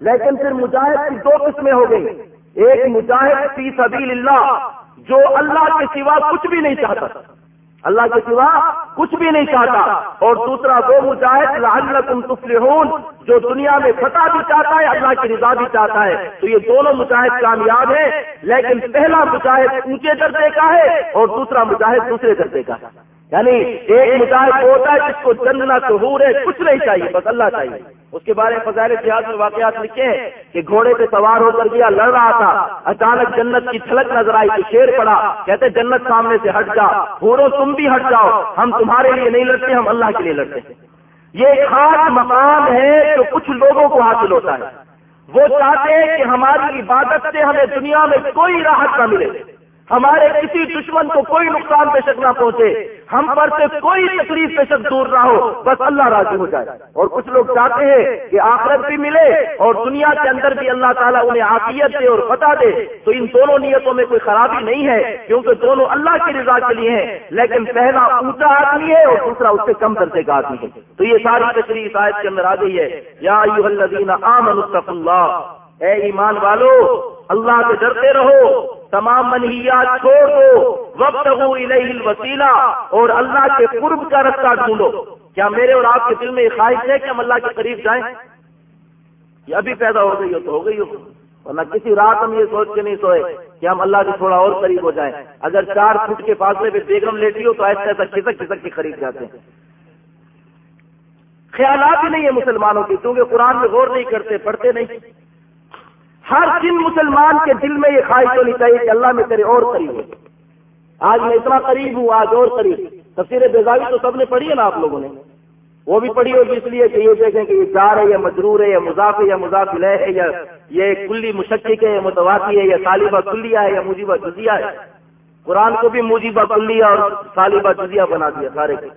لیکن پھر مجاہد کی دو قسمیں ہو گئی ایک مجاہد فی سبیل اللہ، جو اللہ کے سوا کچھ بھی نہیں چاہتا۔ اللہ کے سوا کچھ بھی نہیں چاہتا۔ اور دوسرا وہ مجاہد، لعلکم تفلحون، جو دنیا میں فتح بھی چاہتا ہے، اللہ کی رضا بھی چاہتا ہے۔ تو یہ دونوں مجاہد کامیاب ہیں، لیکن پہلا مجاہد اونچے درجے کا ہے اور دوسرا مجاہد دوسرے درجے کا ہے۔ یعنی ایک مجاہد ہوتا ہے جس کو چندنا تو ہے، کچھ نہیں چاہیے، بس اللہ چاہیے۔ اس کے بارے میں فضائل اتحاد میں واقعات لکھے ہیں کہ گھوڑے پہ سوار ہو کر گیا، لڑ رہا تھا۔ اچانک جنت کی چھلک نظر آئی، تو شیر پڑا۔ کہتے جنت سامنے سے ہٹ جا۔ گھوڑوں، تم بھی ہٹ جاؤ۔ ہم تمہارے لیے نہیں لڑتے، ہم اللہ کے لیے لڑتے ہیں۔ یہ خاص مقام ہے جو کچھ لوگوں کو حاصل ہوتا ہے۔ وہ چاہتے ہیں کہ ہماری عبادت سے ہمیں دنیا میں کوئی راحت نہ ملے۔ ہمارے کسی دشمن کو کوئی نقصان بے شک نہ پہنچے۔ ہم پر سے کوئی تکلیف بے شک دور نہ ہو۔ بس اللہ راضی ہو جائے۔ اور کچھ لوگ چاہتے ہیں کہ آخرت بھی ملے اور دنیا کے اندر بھی اللہ تعالیٰ انہیں عافیت دے اور پتا دے۔ تو ان دونوں نیتوں میں کوئی خرابی نہیں ہے، کیونکہ دونوں اللہ کی رضا کے لیے ہیں۔ لیکن پہلا اونچا آدمی ہے اور دوسرا اس سے کم درجے کا آدمی ہے۔ تو یہ ساری تشریح شاید کے اندر آ گئی ہے۔ یا اللہ۔ اے ایمان والو، اللہ سے ڈرتے رہو، تمام منہیات چھوڑ دو وقت ہو وسیلہ اور اللہ کے قرب کا رستہ ڈھونڈو۔ کیا میرے اور آپ کے دل میں یہ خواہش ہے کہ ہم اللہ کے قریب جائیں؟ یہ ابھی پیدا ہو گئی ہو تو ہو گئی ہو۔ ورنہ کسی رات ہم یہ سوچ کے نہیں سوئے کہ ہم اللہ کے تھوڑا اور قریب ہو جائیں۔ اگر چار فٹ کے فاصلے پہ بیگم لیٹی ہو تو ایسا ایسا کھسک کھسک کے قریب جاتے ہیں۔ خیالات ہی نہیں ہے مسلمانوں کی کیونکہ قرآن میں غور نہیں کرتے، پڑھتے نہیں۔ ہر دن مسلمان کے دل میں یہ خواہش ہونی چاہیے کہ اللہ میں تیرے اور قریب ہو آج میں اتنا قریب ہوں، آج اور قریب تفصیل بیزاوی تو سب نے پڑھی ہے نا آپ لوگوں نے؟ وہ بھی پڑھی ہوگی اس لیے کہ یہ دیکھیں کہ یہ چار ہے یا مجرور ہے یا مضاف ہے یا مضاف لہ ہے یا یہ کلی مشقق ہے یا متواتی ہے یا طالبہ کلیا ہے یا مجیبہ جزیا ہے۔ قرآن کو بھی مجیبہ کلیا اور طالبہ جزیا بنا دیا سارے کے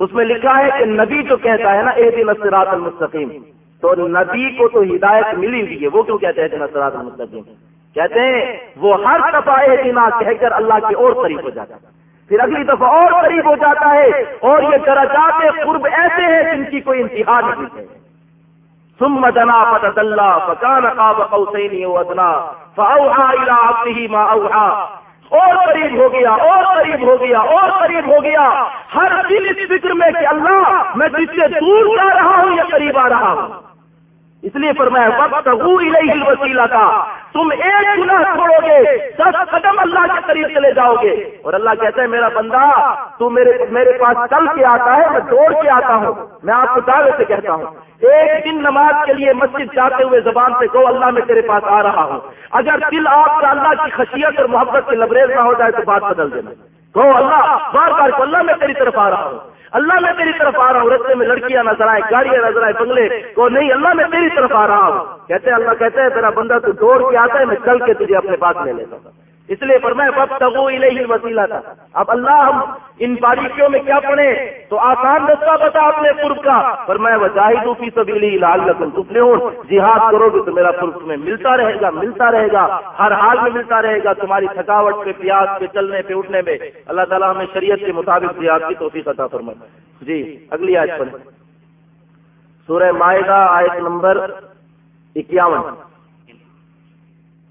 اس میں لکھا ہے کہ نبی جو کہتا ہے نا اے دن اسرات المستقیم۔ تو نبی کو تو ہدایت ملی ہوئی ہے۔ وہ کیوں کہتے ہیں نسرات المستقیم؟ کہتے ہیں وہ ہر دفعہ دنا کہہ کر اللہ کے اور قریب ہو جاتا ہے۔ پھر اگلی دفعہ اور قریب ہو جاتا ہے اور یہ درجات قرب ایسے ہیں جن کی کوئی انتہا نہیں ہے۔ ثم دنا فتد اللہ فکان قاب قوسین ادنا فاوحا الى عبده ما اوحا۔ اور قریب ہو گیا، اور قریب ہو گیا، اور قریب ہو گیا۔ ہر دل اس فکر میں کہ اللہ، میں تجھ سے دور جا رہا ہوں یا قریب آ رہا ہوں۔ اس لیے فرمایا وقت وسیلہ تھا تم ایک گناہ چھوڑو گے، دس قدم اللہ کے قریب چلے جاؤ گے۔ اور اللہ کہتا ہے، میرا بندہ، تو میرے میرے پاس چل کے آتا ہے، میں دوڑ کے آتا ہوں۔ میں آپ کو دعوے سے کہتا ہوں۔ ایک دن نماز کے لیے مسجد جاتے ہوئے زبان سے کہو، اللہ میں تیرے پاس آ رہا ہوں۔ اگر دل آپ کا اللہ کی خشیت اور محبت سے لبریز نہ ہو جائے تو بات بدل دینا۔ کہو، اللہ، بار بار کو اللہ میں تیری طرف آ رہا ہوں۔ اللہ میں تیری طرف آ رہا ہوں، رستے میں لڑکیاں نظر آئے گاڑیاں نظر آئے بنگلے۔ کو نہیں، اللہ میں تیری طرف آ رہا ہوں۔ کہتے ہیں، اللہ کہتے ہیں تیرا بندہ تو دوڑ کے آتا ہے، میں چل کے تجھے اپنے پاس لے لیتا ہوں۔ اس لیے پر میں وسیلہ تھا اب اللہ ہم ان باریکیوں میں کیا پڑھے تو آسان رستہ بتا اپنے قرب کا۔ پر میں وجاہدوں کی سبیلی لال ہوں جہاد کرو گے تو میرا قرب تمہیں ملتا رہے گا، ملتا رہے گا۔ ہر حال میں ملتا رہے گا۔ تمہاری تھکاوٹ پہ، پیاس پہ، چلنے پہ، اٹھنے میں اللہ تعالیٰ ہمیں شریعت کے مطابق جہاد کی توفیق عطا فرمائے۔ جی اگلی آیت پڑھیں۔ سورہ معاہدہ آیت نمبر اکیاون۔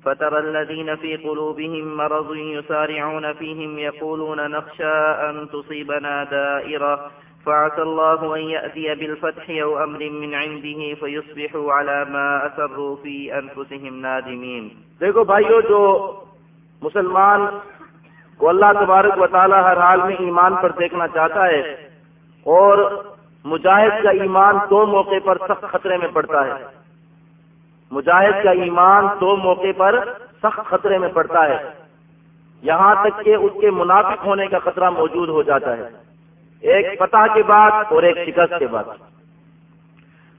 فترى الذين في قلوبهم مرض يسارعون فيهم يقولون نخشى أن تصيبنا دائرة. فعسى الله أن يأتي بالفتح أو أمر من عنده فيصبحوا على ما أسروا في أنفسهم نادمين. دیکھو بھائیو، جو مسلمان کو اللہ تبارک و تعالی ہر حال میں ایمان پر دیکھنا چاہتا ہے اور مجاہد کا ایمان دو موقع پر سخت خطرے میں پڑتا ہے۔ مجاہد کا ایمان دو موقع پر سخت خطرے میں پڑتا ہے۔ یہاں تک کہ اس کے منافق ہونے کا خطرہ موجود ہو جاتا ہے۔ ایک فتح کے بعد اور ایک شکست کے بعد۔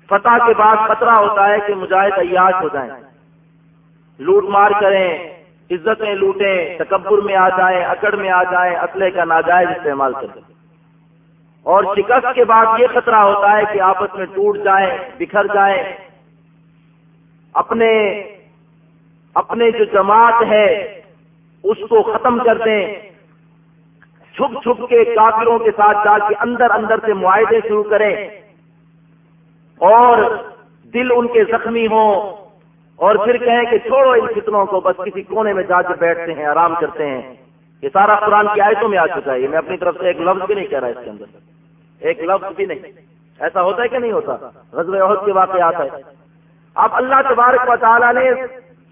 فتح کے بعد خطرہ ہوتا ہے کہ مجاہد عیاش ہو جائیں۔ لوٹ مار کریں، عزتیں لوٹیں، تکبر میں آ جائیں، اکڑ میں آ جائیں اسلحے کا ناجائز استعمال کریں۔ اور شکست کے بعد یہ خطرہ ہوتا ہے کہ آپس میں ٹوٹ جائیں، بکھر جائیں اپنے اپنے جو جماعت ہے، اس کو ختم کر دیں۔ چھپ چھپ کے کافروں کے ساتھ جا کے اندر اندر سے معاہدے شروع کریں۔ اور دل ان کے زخمی ہوں۔ اور پھر کہیں کہ چھوڑو ان فتنوں کو، بس کسی کونے میں جا کے بیٹھتے ہیں، آرام کرتے ہیں۔ یہ سارا قرآن کی آیتوں میں آ چکا ہے۔ میں اپنی طرف سے ایک لفظ بھی نہیں کہہ رہا اس کے اندر۔ ایک لفظ بھی نہیں۔ ایسا ہوتا ہے کہ نہیں ہوتا؟ غزل عہد کے واقعات ہے اب اللہ تبارک و تعالیٰ نے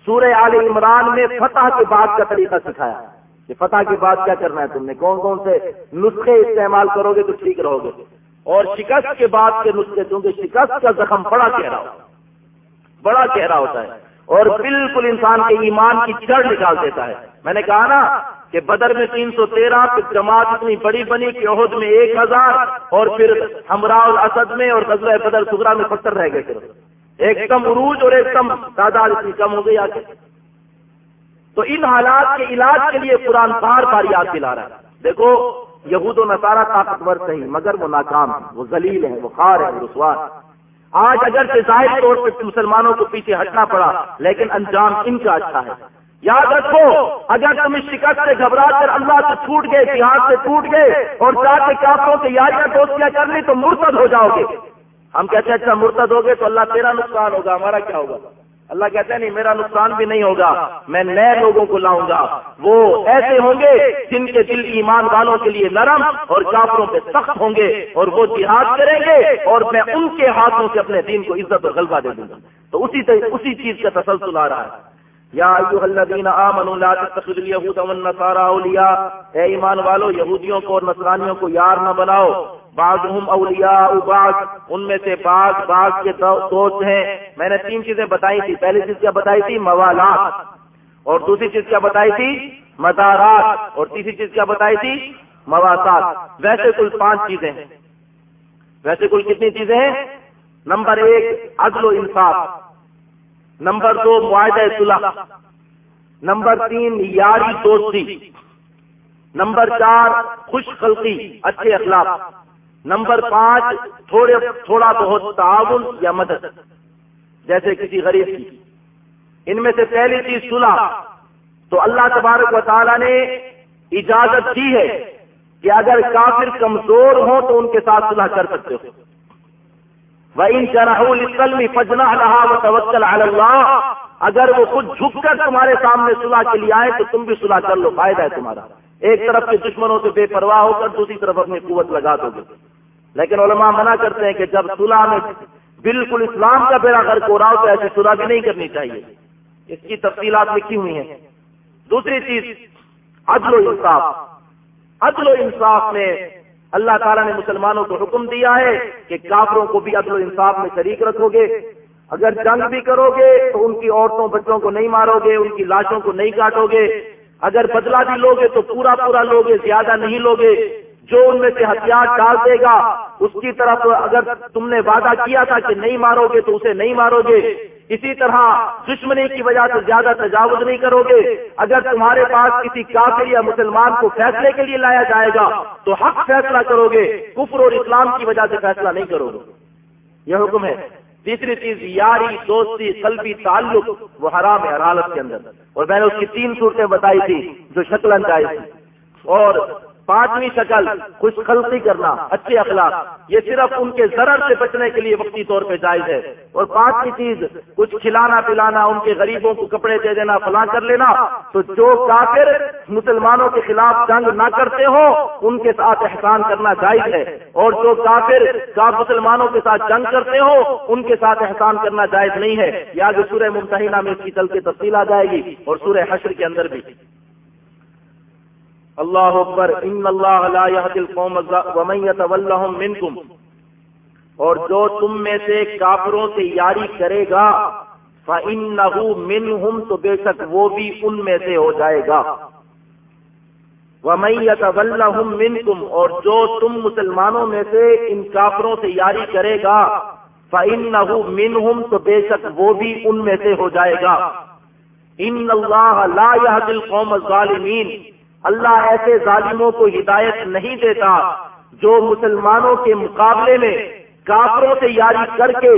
سورہ عال عمران میں فتح کے بعد کا طریقہ سکھایا۔ کہ فتح کے بعد کیا کرنا ہے تم نے؟ کون کون سے نسخے استعمال کرو گے تو ٹھیک رہو گے۔ اور شکست کے بعد کے نسخے کیونکہ شکست کا زخم بڑا چہرہ ہوتا بڑا چہرہ ہوتا ہے۔ اور بالکل انسان کے ایمان کی جڑ نکال دیتا ہے۔ میں نے کہا نا کہ بدر میں تین سو تیرہ پھر جماعت اتنی بڑی بنی کہ عہد میں ایک ہزار اور پھر ہمراہ الاسد میں اور غزل بدر سگرا میں پتھر رہ گئے۔ ایک کم عروج اور ایک کم تعداد اتنی کم ہو گئی آگے تو ان حالات کے علاج کے لیے قرآن بار بار یاد دلا رہا ہے۔ دیکھو، یہود و نصارہ طاقتور صحیح مگر وہ ناکام وہ ذلیل ہے وہ خار ہے رسوار آج اگر سے ظاہر طور پہ مسلمانوں کو پیچھے ہٹنا پڑا، لیکن انجام ان کا اچھا ہے۔ یاد رکھو، اگر تم اس شکست سے گھبرا کر اللہ سے چھوٹ گئے اتحاد سے ٹوٹ گئے اور چار کے کافروں سے یاریاں دوستیاں کر لی، تو مرتد ہو جاؤ گے۔ ہم کہتے ہیں اچھا مرتد ہو گئے تو اللہ تیرا نقصان ہوگا، ہمارا کیا ہوگا؟ اللہ کہتے ہیں نہیں، میرا نقصان بھی نہیں ہوگا، میں نئے لوگوں کو لاؤں گا۔ وہ ایسے ہوں گے جن کے دل ایمان والوں کے لیے نرم اور کافروں پہ سخت ہوں گے اور وہ جہاد کریں گے اور میں ان کے ہاتھوں سے اپنے دین کو عزت اور غلبہ دے دوں گا۔ تو اسی اسی چیز کا تسلسل آ رہا ہے۔ یا لا تتخذوا اليهود والنصارى اولیاء، اے ایمان والو، یہودیوں کو اور نصرانیوں کو یار نہ بناؤ۔ بعضهم اولیاء بعض، ان میں سے بعض بعض کے دوست ہیں۔ میں نے تین چیزیں بتائی تھی۔ پہلی چیز کیا بتائی تھی؟ موالات۔ اور دوسری چیز کیا بتائی تھی؟ مدارات اور تیسری چیز کیا بتائی تھی؟ مواسات۔ ویسے کل پانچ چیزیں ہیں۔ ویسے کل کتنی چیزیں ہیں؟ نمبر ایک، عدل و انصاف۔ نمبر دو، معاہدہ صلح نمبر تین، یاری دوستی۔ نمبر چار، خوش خلقی، اچھے اخلاق۔ نمبر پانچ، تھوڑے، تھوڑا بہت تعاون یا مدد، جیسے کسی غریب کی۔ ان میں سے پہلی چیز صلح۔ تو اللہ تبارک و تعالیٰ نے اجازت دی ہے کہ اگر کافر کمزور ہوں تو ان کے ساتھ صلح کر سکتے ہو۔ وہ ان چراہول فجنا رہا وہ توکل اللہ اگر وہ خود جھک کر تمہارے سامنے صلاح کے لیے آئے تو تم بھی صلاح کر لو، فائدہ ہے تمہارا۔ ایک طرف کے دشمنوں سے بے پرواہ ہو کر دوسری طرف اپنی قوت لگا دو گے۔ لیکن علماء منع کرتے ہیں کہ جب صلاح میں بالکل اسلام کا بیڑا گھر کو رہا ہو تو ایسی صلاح بھی نہیں کرنی چاہیے۔ اس کی تفصیلات لکھی ہوئی ہیں۔ دوسری چیز، عدل و انصاف۔ عدل و انصاف میں اللہ تعالیٰ نے مسلمانوں کو حکم دیا ہے کہ کافروں کو بھی عدل و انصاف میں شریک رکھو گے۔ اگر جنگ بھی کرو گے تو ان کی عورتوں، بچوں کو نہیں مارو گے، ان کی لاشوں کو نہیں کاٹو گے۔ اگر بدلا بھی لوگے تو پورا پورا لوگے، زیادہ نہیں لوگے۔ جو ان میں سے ہتھیار ڈال دے گا، اس کی طرف اگر تم نے وعدہ کیا تھا کہ نہیں مارو گے تو اسے نہیں مارو گے۔ اسی طرح دشمنی کی وجہ سے زیادہ تجاوز نہیں کرو گے۔ اگر تمہارے پاس کسی کافر یا مسلمان کو فیصلے کے لیے لایا جائے گا، تو حق فیصلہ کرو گے۔ کفر اور اسلام کی وجہ سے فیصلہ نہیں کرو گے۔ یہ حکم ہے۔ تیسری چیز، یاری، دوستی، قلبی تعلق، وہ حرام ہے حالت کے اندر۔ اور میں نے اس کی تین صورتیں بتائی تھی جو شکل انداز تھی۔ اور پانچویں شکل، خوش خلقی کرنا، اچھے اخلاق، یہ صرف ان کے ضرر سے بچنے کے لیے وقتی طور پہ جائز ہے۔ اور پانچویں چیز، کچھ کھلانا پلانا، ان کے غریبوں کو کپڑے دے دینا، فلاں کر لینا، تو جو کافر مسلمانوں کے خلاف جنگ نہ کرتے ہو، ان کے ساتھ احسان کرنا جائز ہے۔ اور جو کافر کا مسلمانوں کے ساتھ جنگ کرتے ہو، ان کے ساتھ احسان کرنا جائز نہیں ہے۔ یا جو سورہ ممتحینہ میں اس کی چل کے تفصیل آ جائے گی اور سورہ حشر کے اندر بھی۔ اللہ اکبر، ان اللہ لا يهدي القوم ومن يتولهم منكم اور جو تم میں سے کافروں سے یاری کرے گا، فَإِنَّهُ مِنْهُمْ تو بے شک وہ بھی ان میں سے ہو جائے گا۔ وَمَن يَتَوَلَّهُمْ مِنْكُمْ اور جو تم مسلمانوں میں سے ان کافروں سے یاری کرے گا، فَإِنَّهُ مِنْهُمْ تو بے شک وہ بھی ان میں سے ہو جائے گا۔ ان اللہ لا يهدي القوم الظالمین اللہ ایسے ظالموں کو ہدایت نہیں دیتا جو مسلمانوں کے مقابلے میں کافروں سے یاری کر کے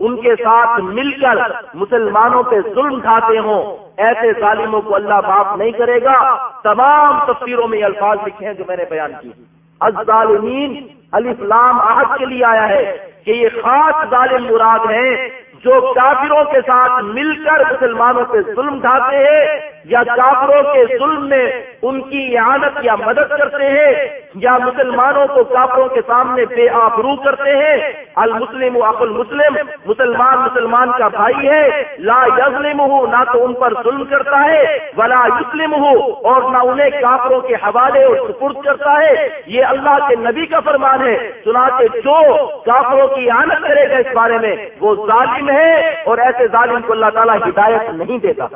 ان کے ساتھ مل کر مسلمانوں پہ ظلم کھاتے ہوں۔ ایسے ظالموں کو اللہ معاف نہیں کرے گا۔ تمام تفسیروں میں الفاظ لکھے ہیں جو میں نے بیان کی الظالمین الاسلام آج کے لیے آیا ہے کہ یہ خاص ظالم مراد ہیں جو کافروں کے ساتھ مل کر مسلمانوں پہ ظلم ڈھاتے ہیں یا کافروں کے ظلم میں ان کی اعانت یا مدد کرتے ہیں یا مسلمانوں کو کافروں کے سامنے بے آبرو کرتے ہیں، المسلم اق المسلم، مسلمان مسلمان کا بھائی ہے، لا یزلم ہوں نہ تو ان پر ظلم کرتا ہے، ولا یسلم ہوں اور نہ انہیں کافروں کے حوالے اور سپرد کرتا ہے۔ یہ اللہ کے نبی کا فرمان ہے۔ سنا کے جو کافروں کی اعانت کرے گا اس بارے میں، وہ ظالم ظالم ہے اور ایسے ظالم کو اللہ تعالیٰ ہدایت نہیں دیتا۔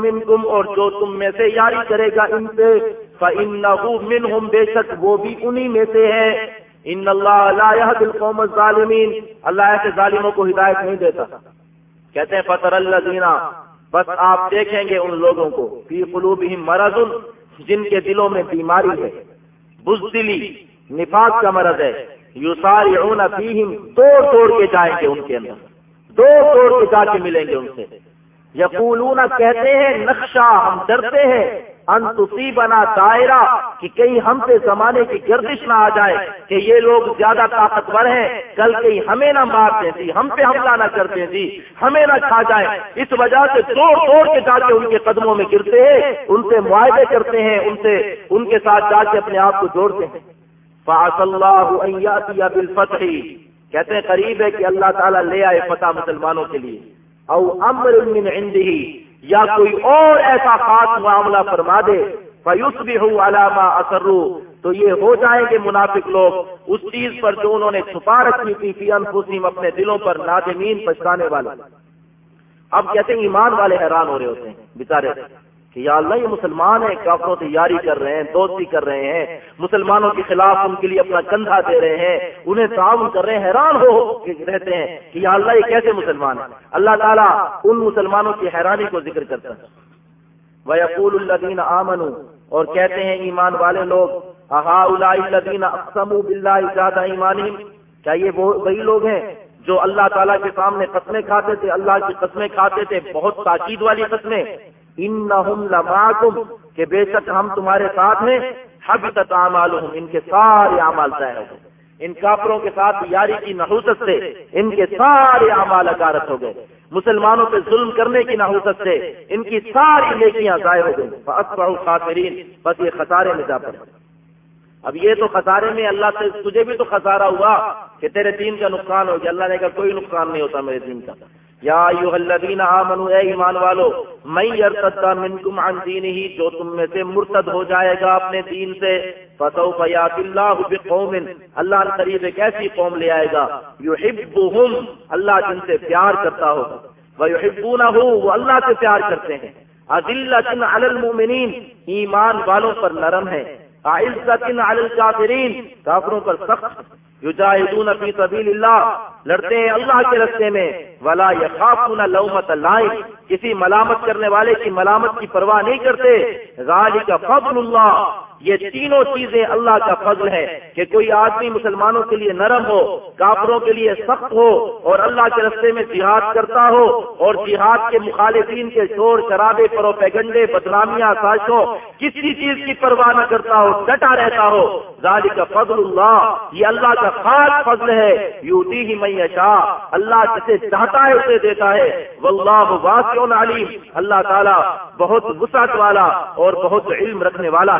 مِنْكُمْ اور جو تم میں سے یاری کرے گا ان سے، فَإِنَّهُ مِنْهُمْ بے شک وہ بھی انہی میں سے ہے۔ ان اللہ لا يهد القوم الظالمین اللہ ایسے ظالموں کو ہدایت نہیں دیتا۔ کہتے ہیں فطر الذین بس آپ دیکھیں گے ان لوگوں کو۔ فی قلوبہم مرض، جن کے دلوں میں بیماری ہے۔ بزدلی، نفاق کا مرض ہے۔ یسارعون فیہم، توڑ توڑ کے جائیں گے ان کے اندر۔ توڑ توڑ کے جا کے ملیں گے ان سے۔ یقولون، کہتے ہیں نقشہ ہم ڈرتے ہیں۔ انتسی بنا دائرہ، کہ کہیں ہم سے زمانے کی گردش نہ آ جائے، کہ یہ لوگ زیادہ طاقتور ہیں۔ کل کہیں ہمیں نہ مار دیں تھی ہم پہ حملہ نہ کرتے تھی ہمیں نہ کھا جائے۔ اس وجہ سے توڑ توڑ کے جا کے ان کے قدموں میں گرتے ہیں، ان سے معاہدے کرتے ہیں، ان سے، ان کے ساتھ جا کے اپنے آپ کو جوڑتے ہیں۔ فاص اللہ ان یاتی بالفتح. کہتے ہیں قریب ہے کہ اللہ تعالیٰ لے آئے فتح مسلمانوں کے لیے. او امر من عنده. یا کوئی اور ایسا خاص معاملہ فرما دے. فیوس بھی ہوں علامہ تو یہ ہو جائیں گے منافق لوگ. اس چیز پر جو انہوں نے چھپا رکھی تھی فی انفسیم اپنے دلوں پر نادمین پچھتانے والے. اب کہتے ہیں ایمان والے حیران ہو رہے ہوتے ہیں، بےچارے. کہ یا اللہ یہ مسلمان ہیں، کافروں سے یاری کر رہے ہیں، دوستی کر رہے ہیں، مسلمانوں کے خلاف ان کے لیے اپنا کندھا دے رہے ہیں، انہیں تعاون کر رہے ہیں، حیران ہو رہتے ہیں کہ یا اللہ یہ کیسے مسلمان ہیں؟ اللہ تعالیٰ ان مسلمانوں کی حیرانی کو ذکر کرتا ہے۔ وہ الدین آمن اور کہتے ہیں ایمان والے لوگ الدین اقسم بلّہ زیادہ ایمان کیا یہ وہی لوگ ہیں جو اللہ تعالیٰ کے سامنے قسمیں کھاتے تھے، اللہ کی قسمیں کھاتے تھے، بہت تاکید والی قسمیں؟ انہم ان کہ بے شک ہم تمہارے ساتھ ہیں حبت اعمالهم، ان کے سارے اعمال طے ہو گئے۔ ان کافروں کے ساتھ یاری کی نحوست سے، ان کے سارے اعمال اکارت ہو گئے۔ مسلمانوں پہ ظلم کرنے کی نحوست سے، ان کی ساری نیکیاں ضائع ہو گئی خاطرین بس یہ خسارے میں جا پڑے۔ اب یہ تو خسارے میں اللہ سے، تجھے بھی تو خسارہ ہوا کہ تیرے دین کا نقصان ہو گیا۔ اللہ نے کہا کوئی نقصان نہیں ہوتا میرے دین کا۔ یا ایوہ الذین آمنوا، اے ایمان والو، من یرتد منکم عن دینہی جو تم میں سے مرتد ہو جائے گا اپنے دین سے، فسوف یات اللہ بقوم، اللہ قریب ایک ایسی قوم لے آئے گا، یحبہم، اللہ جن سے پیار کرتا ہوگا ویحبونہو وہ اللہ سے پیار کرتے ہیں۔ عذلت علی المؤمنین، ایمان والوں پر نرم ہے۔ عزت علی الکافرین، کافروں پر سخت۔ یجاہدون فی سبیل اللہ لڑتے ہیں اللہ کے رستے میں۔ ولا یخافون لومت لائم کسی ملامت کرنے والے کی ملامت کی پرواہ نہیں کرتے۔ ذالک فضل اللہ یہ تینوں چیزیں اللہ کا فضل ہے کہ کوئی آدمی مسلمانوں کے لیے نرم ہو، کافروں کے لیے سخت ہو اور اللہ کے رستے میں جہاد کرتا ہو اور جہاد کے مخالفین کے شور شرابے پرو پیگنڈے بدنامیاں سازشوں کسی چیز کی پرواہ نہ کرتا ہو، ڈٹا رہتا ہو۔ ذالک کا فضل اللہ یہ اللہ کا خاص فضل ہے۔ یوتی ہی میں شاہ اچھا، اللہ جسے چاہتا ہے اسے دیتا ہے۔ واللہ واسع علیم۔ اللہ تعالیٰ بہت وسعت والا اور بہت علم رکھنے والا۔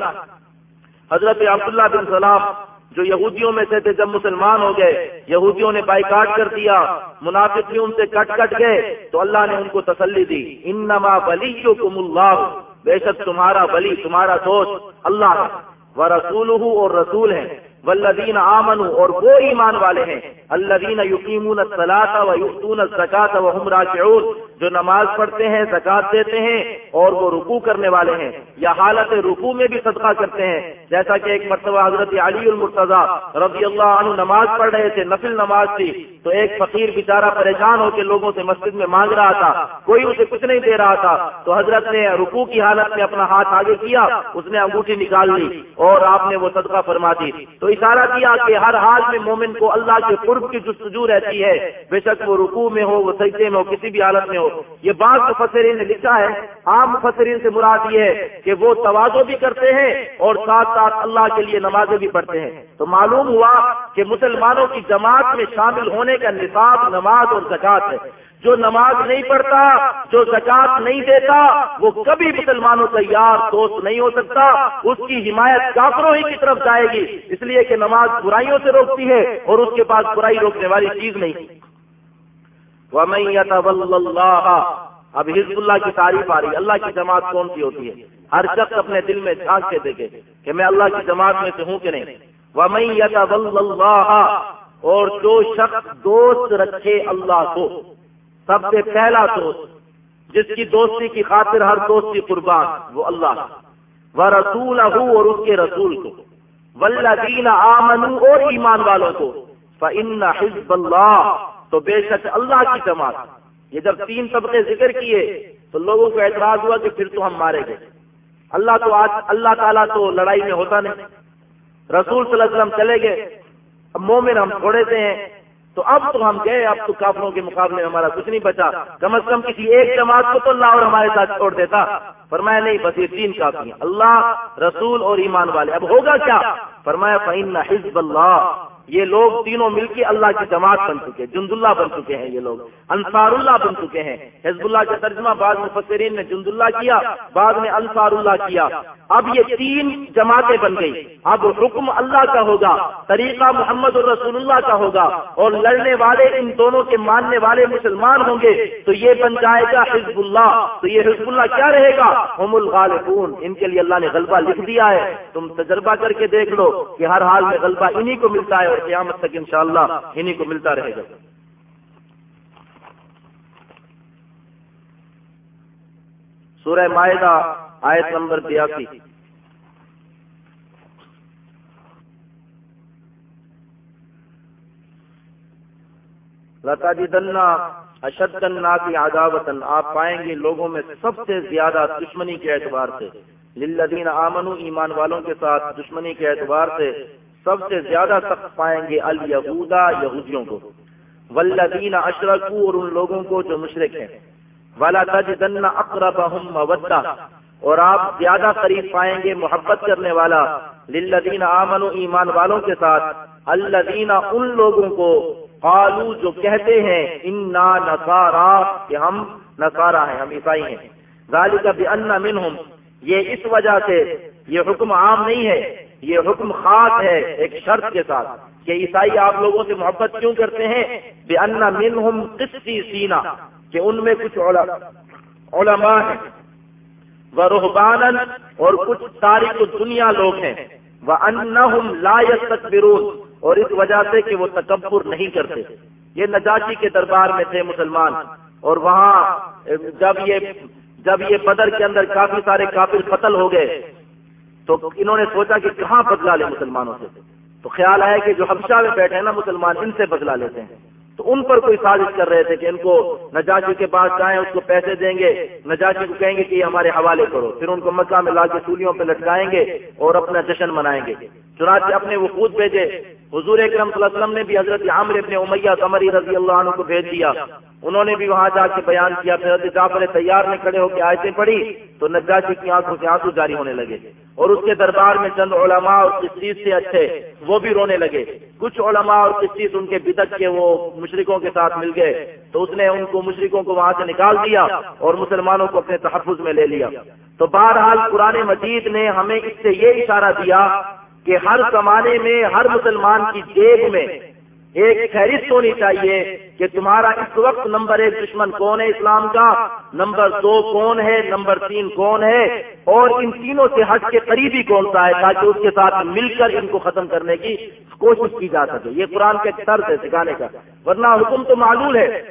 حضرت عبداللہ بن سلام جو یہودیوں میں سے تھے، جب مسلمان ہو گئے، یہودیوں نے بائیکاٹ کر دیا۔ منافق بھی ان سے کٹ کٹ گئے۔ تو اللہ نے ان کو تسلی دی۔ انما ولیکم اللہ۔ بے شک تمہارا ولی، تمہارا دوست اللہ و رسول اور رسول ہے والذین آمنوا اور وہ ایمان والے ہیں. الذین یقیمون الصلاة و یؤتون الزکاة وهم راجعون جو نماز پڑھتے ہیں، زکات دیتے ہیں اور وہ رکوع کرنے والے ہیں. یا حالت رکوع میں بھی صدقہ کرتے ہیں. جیسا کہ ایک مرتبہ حضرت علی المرتضی رضی اللہ عنہ نماز پڑھ رہے تھے، نفل نماز تھی، تو ایک فقیر بیچارہ پریشان ہو کے لوگوں سے مسجد میں مانگ رہا تھا، کوئی اسے کچھ نہیں دے رہا تھا، تو حضرت نے رکوع کی حالت میں اپنا ہاتھ آگے کیا، اس نے انگوٹھی نکال لی اور آپ نے وہ صدقہ فرما دی۔ تو اشارہ کیا کہ ہر حال میں مومن کو اللہ کے قرب کی جستجو رہتی ہے، بے شک وہ رکوع میں ہو، وہ سجدے میں ہو، کسی بھی حالت میں ہو۔ یہ بات مفسرین نے لکھا ہے، عام مفسرین سے مراد یہ ہے کہ وہ توازو بھی کرتے ہیں اور ساتھ ساتھ اللہ کے لیے نمازیں بھی پڑھتے ہیں۔ تو معلوم ہوا کہ مسلمانوں کی جماعت میں شامل ہونے کا نصاب نماز اور زکات ہے۔ جو نماز نہیں پڑھتا، جو زکات نہیں دیتا، وہ کبھی مسلمانوں کا یار دوست نہیں ہو سکتا۔ اس کی حمایت کافروں ہی کی طرف جائے گی۔ اس لیے کہ نماز برائیوں سے روکتی ہے اور اس کے پاس برائی روکنے والی چیز نہیں۔ اللہ اب حزب اللہ کی تعریف آ رہی اللہ کی جماعت کون سی ہوتی ہے؟ ہر شخص اپنے دل میں جھانک کے دیکھے کہ میں اللہ کی جماعت میں سے ہوں کہ نہیں۔ اللہ اور جو شخص دوست رکھے اللہ کو۔ سب سے پہلا دوست، جس کی دوستی کی خاطر ہر دوستی قربان، وہ اللہ وہ رسول اور اس کے رسول کو۔ ولدین آمن اور ایمان والوں کو۔ فن حزب اللہ تو بے شک اللہ کی جماعت۔ یہ جب تین طبقے ذکر کیے، تو لوگوں کو اعتراض ہوا کہ پھر تو ہم مارے گئے۔ اللہ تو آج، اللہ تعالیٰ تو لڑائی میں ہوتا نہیں۔ رسول صلی اللہ علیہ وسلم چلے گئے۔ اب مومن ہم چھوڑے سے ہیں تو اب تو ہم گئے، اب تو کافروں کے مقابلے ہمارا کچھ نہیں بچا۔ کم از کم کسی ایک جماعت کو تو اللہ اور ہمارے ساتھ چھوڑ دیتا۔ فرمایا، نہیں، بس یہ تین کافی ہیں۔ اللہ، رسول اور ایمان والے۔ اب ہوگا کیا؟ فرمایا فعین حزب اللہ یہ لوگ تینوں مل کے اللہ کی جماعت بن چکے جند اللہ بن چکے ہیں یہ لوگ۔ انصار اللہ بن چکے ہیں۔ حزب اللہ کا ترجمہ بعض مفسرین نے جند اللہ کیا بعد میں انصار اللہ کیا۔ اب یہ تین جماعتیں بن گئی اب حکم اللہ کا ہوگا، طریقہ محمد الرسول اللہ کا ہوگا اور لڑنے والے، ان دونوں کے ماننے والے مسلمان ہوں گے۔ تو یہ بن جائے گا حزب اللہ تو یہ حزب اللہ کیا رہے گا؟ ہم الغالبون۔ ان کے لیے اللہ نے غلبہ لکھ دیا ہے۔ تم تجربہ کر کے دیکھ لو کہ ہر حال میں غلبہ انہی کو ملتا ہے اور قیامت تک انشاءاللہ انہی کو ملتا رہے گا۔ سورہ معاہدہ آیت نمبر بیاسی۔ لتا جی دنا اشد کی عداوتن آپ پائیں گے لوگوں میں سب سے زیادہ دشمنی کے اعتبار سے۔ للذین آمنو ایمان والوں کے ساتھ دشمنی کے اعتبار سے۔ سب سے زیادہ سخت پائیں گے الہودا یہودیوں کو۔ ولدین اشرکو اور ان لوگوں کو جو مشرق ہیں۔ والا تجدن اقربہم مودہ اور آپ زیادہ قریب پائیں گے محبت کرنے والا۔ للذین آمنوا ایمان والوں کے ساتھ۔ الذین ان لوگوں کو قالو جو کہتے ہیں، انا نصارا، کہ ہم نصارا ہیں، ہم عیسائی ہیں۔ ذالک بان منہم یہ اس وجہ سے یہ حکم عام نہیں ہے یہ حکم خاص ہے ایک شرط کے ساتھ کہ عیسائی آپ لوگوں سے محبت کیوں کرتے ہیں؟ بے انا منہم قسطی سینا کہ ان میں کچھ علماء ہیں۔ وہ روحبان اور کچھ تاریخ دنیا لوگ ہیں۔ وہ ان لا تکبرون اور اس وجہ سے کہ وہ تکبر نہیں کرتے۔ یہ نجاشی کے دربار میں تھے مسلمان، اور وہاں جب یہ جب یہ بدر کے اندر کافی سارے کافر قتل ہو گئے تو انہوں نے سوچا کہ کہاں بدلا لے مسلمانوں سے؟ تو خیال آیا کہ جو حبشہ میں بیٹھے ہیں نا مسلمان، ان سے بدلا لیتے ہیں۔ تو ان پر کوئی سازش کر رہے تھے کہ ان کو نجاشی کے پاس جائیں، اس کو پیسے دیں گے۔ نجاشی کو کہیں گے کہ یہ ہمارے حوالے کرو۔ پھر ان کو مکہ میں لا کے سولیوں پہ لٹکائیں گے اور اپنا جشن منائیں گے۔ چنانچہ اپنے وقوع بھیجے۔ حضور اکرم صلی اللہ علیہ وسلم نے بھی حضرت عامر ابن امیہ قمری رضی اللہ عنہ کو بھیج دیا۔ انہوں نے بھی وہاں جا کے بیان کیا، پھر حضرت جعفر تیار میں کھڑے ہو کے آیتیں پڑھی تو نجاشی کی آنکھوں سے آنسو جاری ہونے لگے اور اس کے دربار میں چند علماء اور کس چیز سے اچھے وہ بھی رونے لگے۔ کچھ علماء اور کس چیز ان کے بدک کے وہ مشرقوں کے ساتھ مل گئے تو اس نے ان کو مشرقوں کو وہاں سے نکال دیا اور مسلمانوں کو اپنے تحفظ میں لے لیا۔ تو بہرحال قرآن مجید نے ہمیں اس سے یہ اشارہ دیا کہ ہر زمانے میں، ہر مسلمان کی جیب میں ایک فہرست ہونی چاہیے کہ تمہارا اس وقت نمبر ایک دشمن کون ہے اسلام کا؟ نمبر دو کون ہے؟ نمبر تین کون ہے؟ اور ان تینوں سے ہٹ کے قریبی کون سا ہے تاکہ اس کے ساتھ مل کر ان کو ختم کرنے کی کوشش کی جا سکے۔ یہ قرآن کے طرز ہے، سکھانے کا۔ ورنہ حکم تو معلوم ہے۔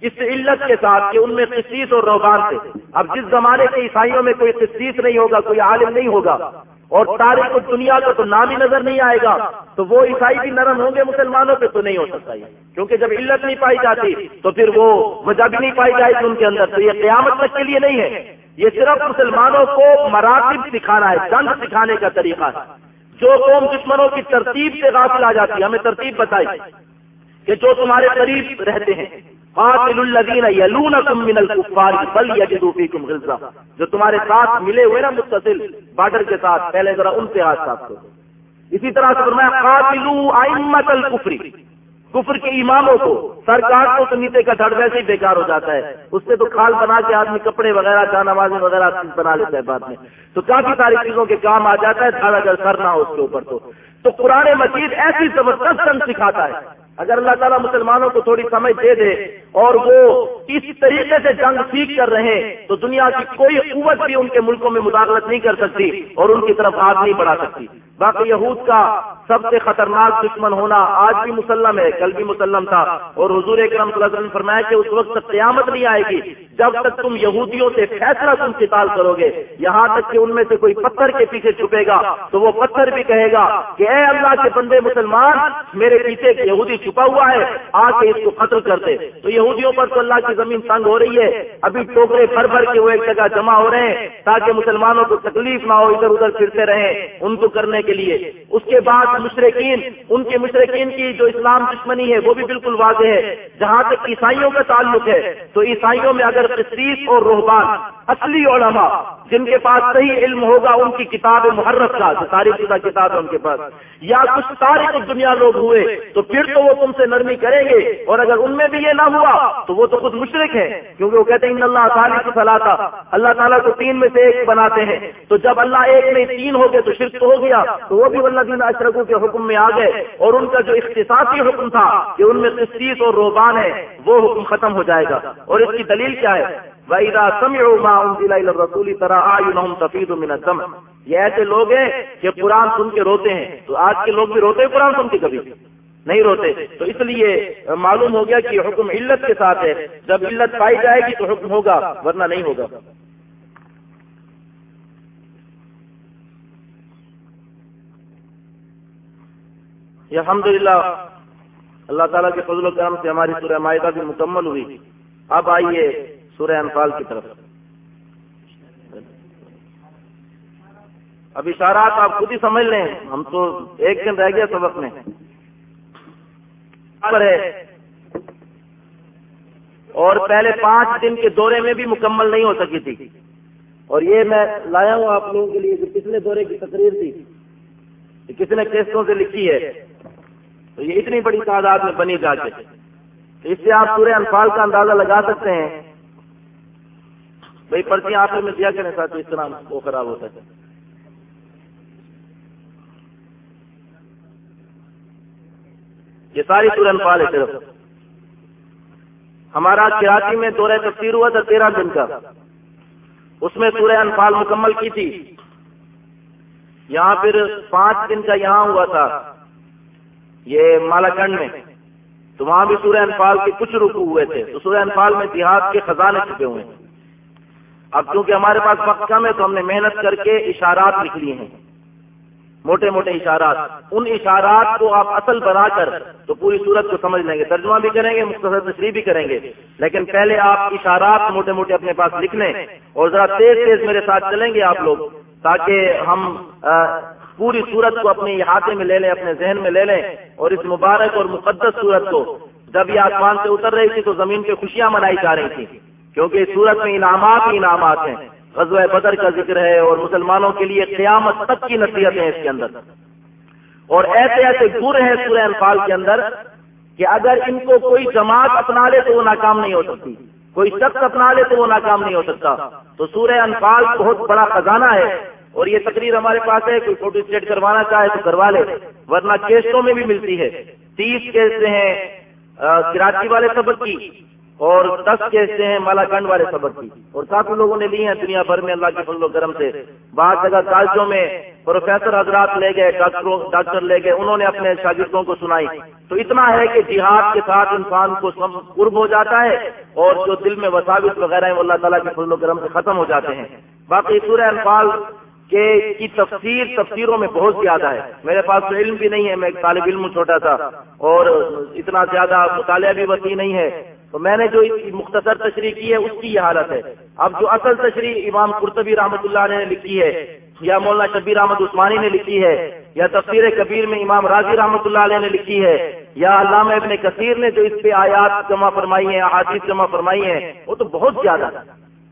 اس علت کے ساتھ کہ ان میں قصیص اور روحان تھے۔ اب جس زمانے کے عیسائیوں میں کوئی قصیص نہیں ہوگا، کوئی عالم نہیں ہوگا۔ اور تاریخ دنیا کا تو نام ہی نظر نہیں آئے گا، تو وہ عیسائی بھی نرم ہوں گے مسلمانوں پہ تو نہیں ہو سکتا یہ۔ کیونکہ جب علت نہیں پائی جاتی، تو پھر وہ وجہ بھی نہیں پائی جائے گی ان کے اندر، تو یہ قیامت تک کے لیے نہیں ہے۔ یہ صرف مسلمانوں کو مراتب سکھانا ہے جنگ سکھانے کا طریقہ ہے۔ جو قوم دشمنوں کی ترتیب سے غافل آ جاتی ہے ہمیں ترتیب بتائی کہ جو تمہارے قریب رہتے ہیں۔ قاتل الذین یلونکم من الکفار بل یجدوا فیکم غلظہ جو تمہارے ساتھ ملے ہوئے نا متصل بارڈر کے ساتھ، پہلے ذرا ان سے ہاتھ صاف کرو۔ اسی طرح سے فرمایا قاتلوا ائمۃ الکفر۔ کفر کے اماموں کو، سرکار کو تو نیتے کا دھڑ ویسے ہی بیکار ہو جاتا ہے۔ اس سے تو کھال بنا کے آدمی کپڑے وغیرہ جان نمازیں وغیرہ بنا لیتا ہے بعد میں۔ تو کافی ساری چیزوں کے کام آ جاتا ہے، دھڑ اگر سر نہ ہو اس کے اوپر تو۔ تو قرآن مجید ایسی زبردست سنگ سکھاتا ہے۔ اگر اللہ تعالیٰ مسلمانوں کو تھوڑی سمجھ دے دے اور وہ اس طریقے سے جنگ سیکھ کر رہے تو دنیا کی کوئی قوت بھی ان کے ملکوں میں مداخلت نہیں کر سکتی اور ان کی طرف ہاتھ نہیں بڑھا سکتی۔ باقی یہود کا سب سے خطرناک دشمن ہونا آج بھی مسلم ہے، کل بھی مسلم تھا۔ اور حضور اکرم صلی اللہ علیہ وسلم فرمایا کہ اس وقت قیامت نہیں آئے گی۔ جب تک تم یہودیوں سے فیصلہ تم قتال کرو گے، یہاں تک کہ ان میں سے کوئی پتھر کے پیچھے چھپے گا، تو وہ پتھر بھی کہے گا کہ اے اللہ کے بندے مسلمان، میرے پیچھے یہودی چھپا ہوا ہے، آ کے اس کو قتل کرتے تو یہودیوں پر تو اللہ کی زمین تنگ ہو رہی ہے، ابھی ٹوکرے بھر بھر کے وہ ایک جگہ جمع ہو رہے ہیں، تاکہ مسلمانوں کو تکلیف نہ ہو، ادھر ادھر پھرتے رہیں ان کو کرنے کے لیے۔ اس کے بعد مشرقین ان کے مشرقین کی جو اسلام دشمنی ہے، وہ بھی بالکل واضح ہے۔ جہاں تک عیسائیوں کا تعلق ہے، تو عیسائیوں میں اگر قصیف اور روحبان اصلی علماء، جن کے پاس صحیح علم ہوگا، ان کی کتاب محرف کا تاریخ شدہ کتاب ہے ان کے پاس۔ یا کچھ تاریخ دنیا لوگ ہوئے، تو پھر تو وہ تم سے نرمی کریں گے۔ اور اگر ان میں بھی یہ نہ ہوا، تو وہ تو خود مشرق ہے کیونکہ وہ کہتے ہیں، ان اللہ تعالیٰ کی صلاح اللہ تعالیٰ کو تین میں سے ایک بناتے ہیں۔ تو جب اللہ ایک میں تین ہو گئے، تو شرک تو ہو گیا۔ تو وہ بھی اللہ دین اشرکوں کے حکم میں آ گئے۔ اور ان کا جو اختصاصی حکم تھا کہ ان میں قصیص اور روبان ہے وہ حکم ختم ہو جائے گا۔ اور اس کی دلیل کیا ہے۔ وَإِذَا سَمِعُوا مَا أُنزِلَ إِلَى الرَّسُولِ تَرَى أَعْيُنَهُمْ تَفِيضُ مِنَ الدَّمْعِ یہ ایسے لوگ ہیں کہ قرآن سن کے روتے ہیں۔ تو آج کے لوگ بھی روتے ہیں قرآن سن کے کبھی۔ نہیں روتے۔ تو اس لیے معلوم ہو گیا کہ حکم علت کے ساتھ ہے۔ جب علت پائی جائے گی تو حکم ہوگا، ورنہ نہیں ہوگا۔ الحمد للہ اللہ تعالیٰ کے فضل و کرم سے ہماری سورہ معاہدہ بھی مکمل ہوئی۔ اب آئیے سورہ انفال کی طرف۔ اب اشارات آپ خود ہی سمجھ لیں، ہم تو ایک دن رہ گیا سبق میں۔ اور پہلے پانچ دن کے دورے میں بھی مکمل نہیں ہو سکی تھی۔ اور یہ میں لایا ہوں آپ لوگوں کے لیے جو پچھلے دورے کی تقریر تھی کسی نے کیسٹوں سے لکھی ہے۔ تو یہ اتنی بڑی تعداد میں بنی جا کے۔ اس سے آپ پورے انفال کا اندازہ لگا سکتے ہیں۔ بھائی پرچی آپ میں دیا کریں ساتھ اس طرح وہ خراب ہوتا ہے؟ یہ ساری سورہ انفال ہے صرف۔ ہمارا کراچی میں دورہ تفسیر ہوا تھا تیرہ دن کا۔ اس میں سورہ انفال مکمل کی تھی۔ یہاں پھر پانچ دن کا یہاں ہوا تھا۔ یہ مالاکنڈ میں۔ تو وہاں بھی سورہ انفال کے کچھ رکو ہوئے تھے۔ تو سورہ انفال میں دیہات کے خزانے چھپے ہوئے۔ ہیں اب کیونکہ ہمارے پاس وقت کم ہے تو ہم نے محنت کر کے اشارات لکھ لیے ہیں۔ موٹے موٹے اشارات۔ ان اشارات کو آپ اصل بنا کر تو پوری صورت کو سمجھ لیں گے۔ ترجمہ بھی کریں گے، مختصر تشریح بھی کریں گے۔ لیکن پہلے آپ اشارات موٹے موٹے اپنے پاس لکھ لیں اور ذرا تیز تیز میرے ساتھ چلیں گے آپ لوگ تاکہ ہم پوری صورت کو اپنے احاطے میں لے لیں، اپنے ذہن میں لے لیں اور اس مبارک اور مقدس صورت کو جب یہ آسمان سے اتر رہی تھی تو زمین پہ خوشیاں منائی جا رہی تھی کیونکہ اس صورت میں انعامات ہی انعامات ہیں۔ غزوہ بدر کا ذکر ہے اور مسلمانوں کے لیے قیامت تک کی نصیحت اس کے اندر۔ اور ایسے ایسے گر ہیں سورہ انفال کے اندر کہ اگر ان کو کوئی جماعت اپنا لے تو وہ ناکام نہیں ہو سکتی۔ کوئی شخص اپنا لے تو وہ ناکام نہیں ہو سکتا۔ تو سورہ انفال بہت بڑا خزانہ ہے اور یہ تقریر ہمارے پاس ہے، کوئی فوٹو اسٹیٹ کروانا چاہے تو کروا لے، ورنہ کیسٹوں میں بھی ملتی ہے۔ تیس کیسے ہیں کراچی والے سبق کی۔ اور دس کیسے ہیں مالا کنڈ والے سبق کی۔ اور کافی لوگوں نے لی ہیں دنیا بھر میں اللہ کے فضل و کرم سے۔ بعض جگہ کالجوں میں پروفیسر حضرات لے گئے، ڈاکٹروں ڈاکٹر لے گئے، انہوں نے اپنے شاگردوں کو سنائی۔ تو اتنا ہے کہ جہاد کے ساتھ انسان کو قرب ہو جاتا ہے اور جو دل میں وساوت وغیرہ ہیں، وہ اللہ تعالیٰ کے فضل و کرم سے ختم ہو جاتے ہیں۔ باقی سورہ انفال کہ کی تفسیر تفسیروں میں بہت زیادہ ہے۔ میرے پاس تو علم بھی نہیں ہے، میں ایک طالب علم چھوٹا تھا اور اتنا زیادہ مطالعہ بھی وسیع نہیں ہے۔ تو میں نے جو مختصر تشریح کی ہے، اس کی یہ حالت ہے۔ اب جو اصل تشریح امام قرطبی رحمۃ اللہ نے لکھی ہے، یا مولانا شبیر احمد عثمانی نے لکھی ہے، یا تفسیر کبیر میں امام راضی رحمۃ اللہ علیہ نے لکھی ہے، یا علامہ ابن کثیر نے جو اس پہ آیات جمع فرمائی ہیں، احادیث جمع فرمائی ہیں، وہ تو بہت زیادہ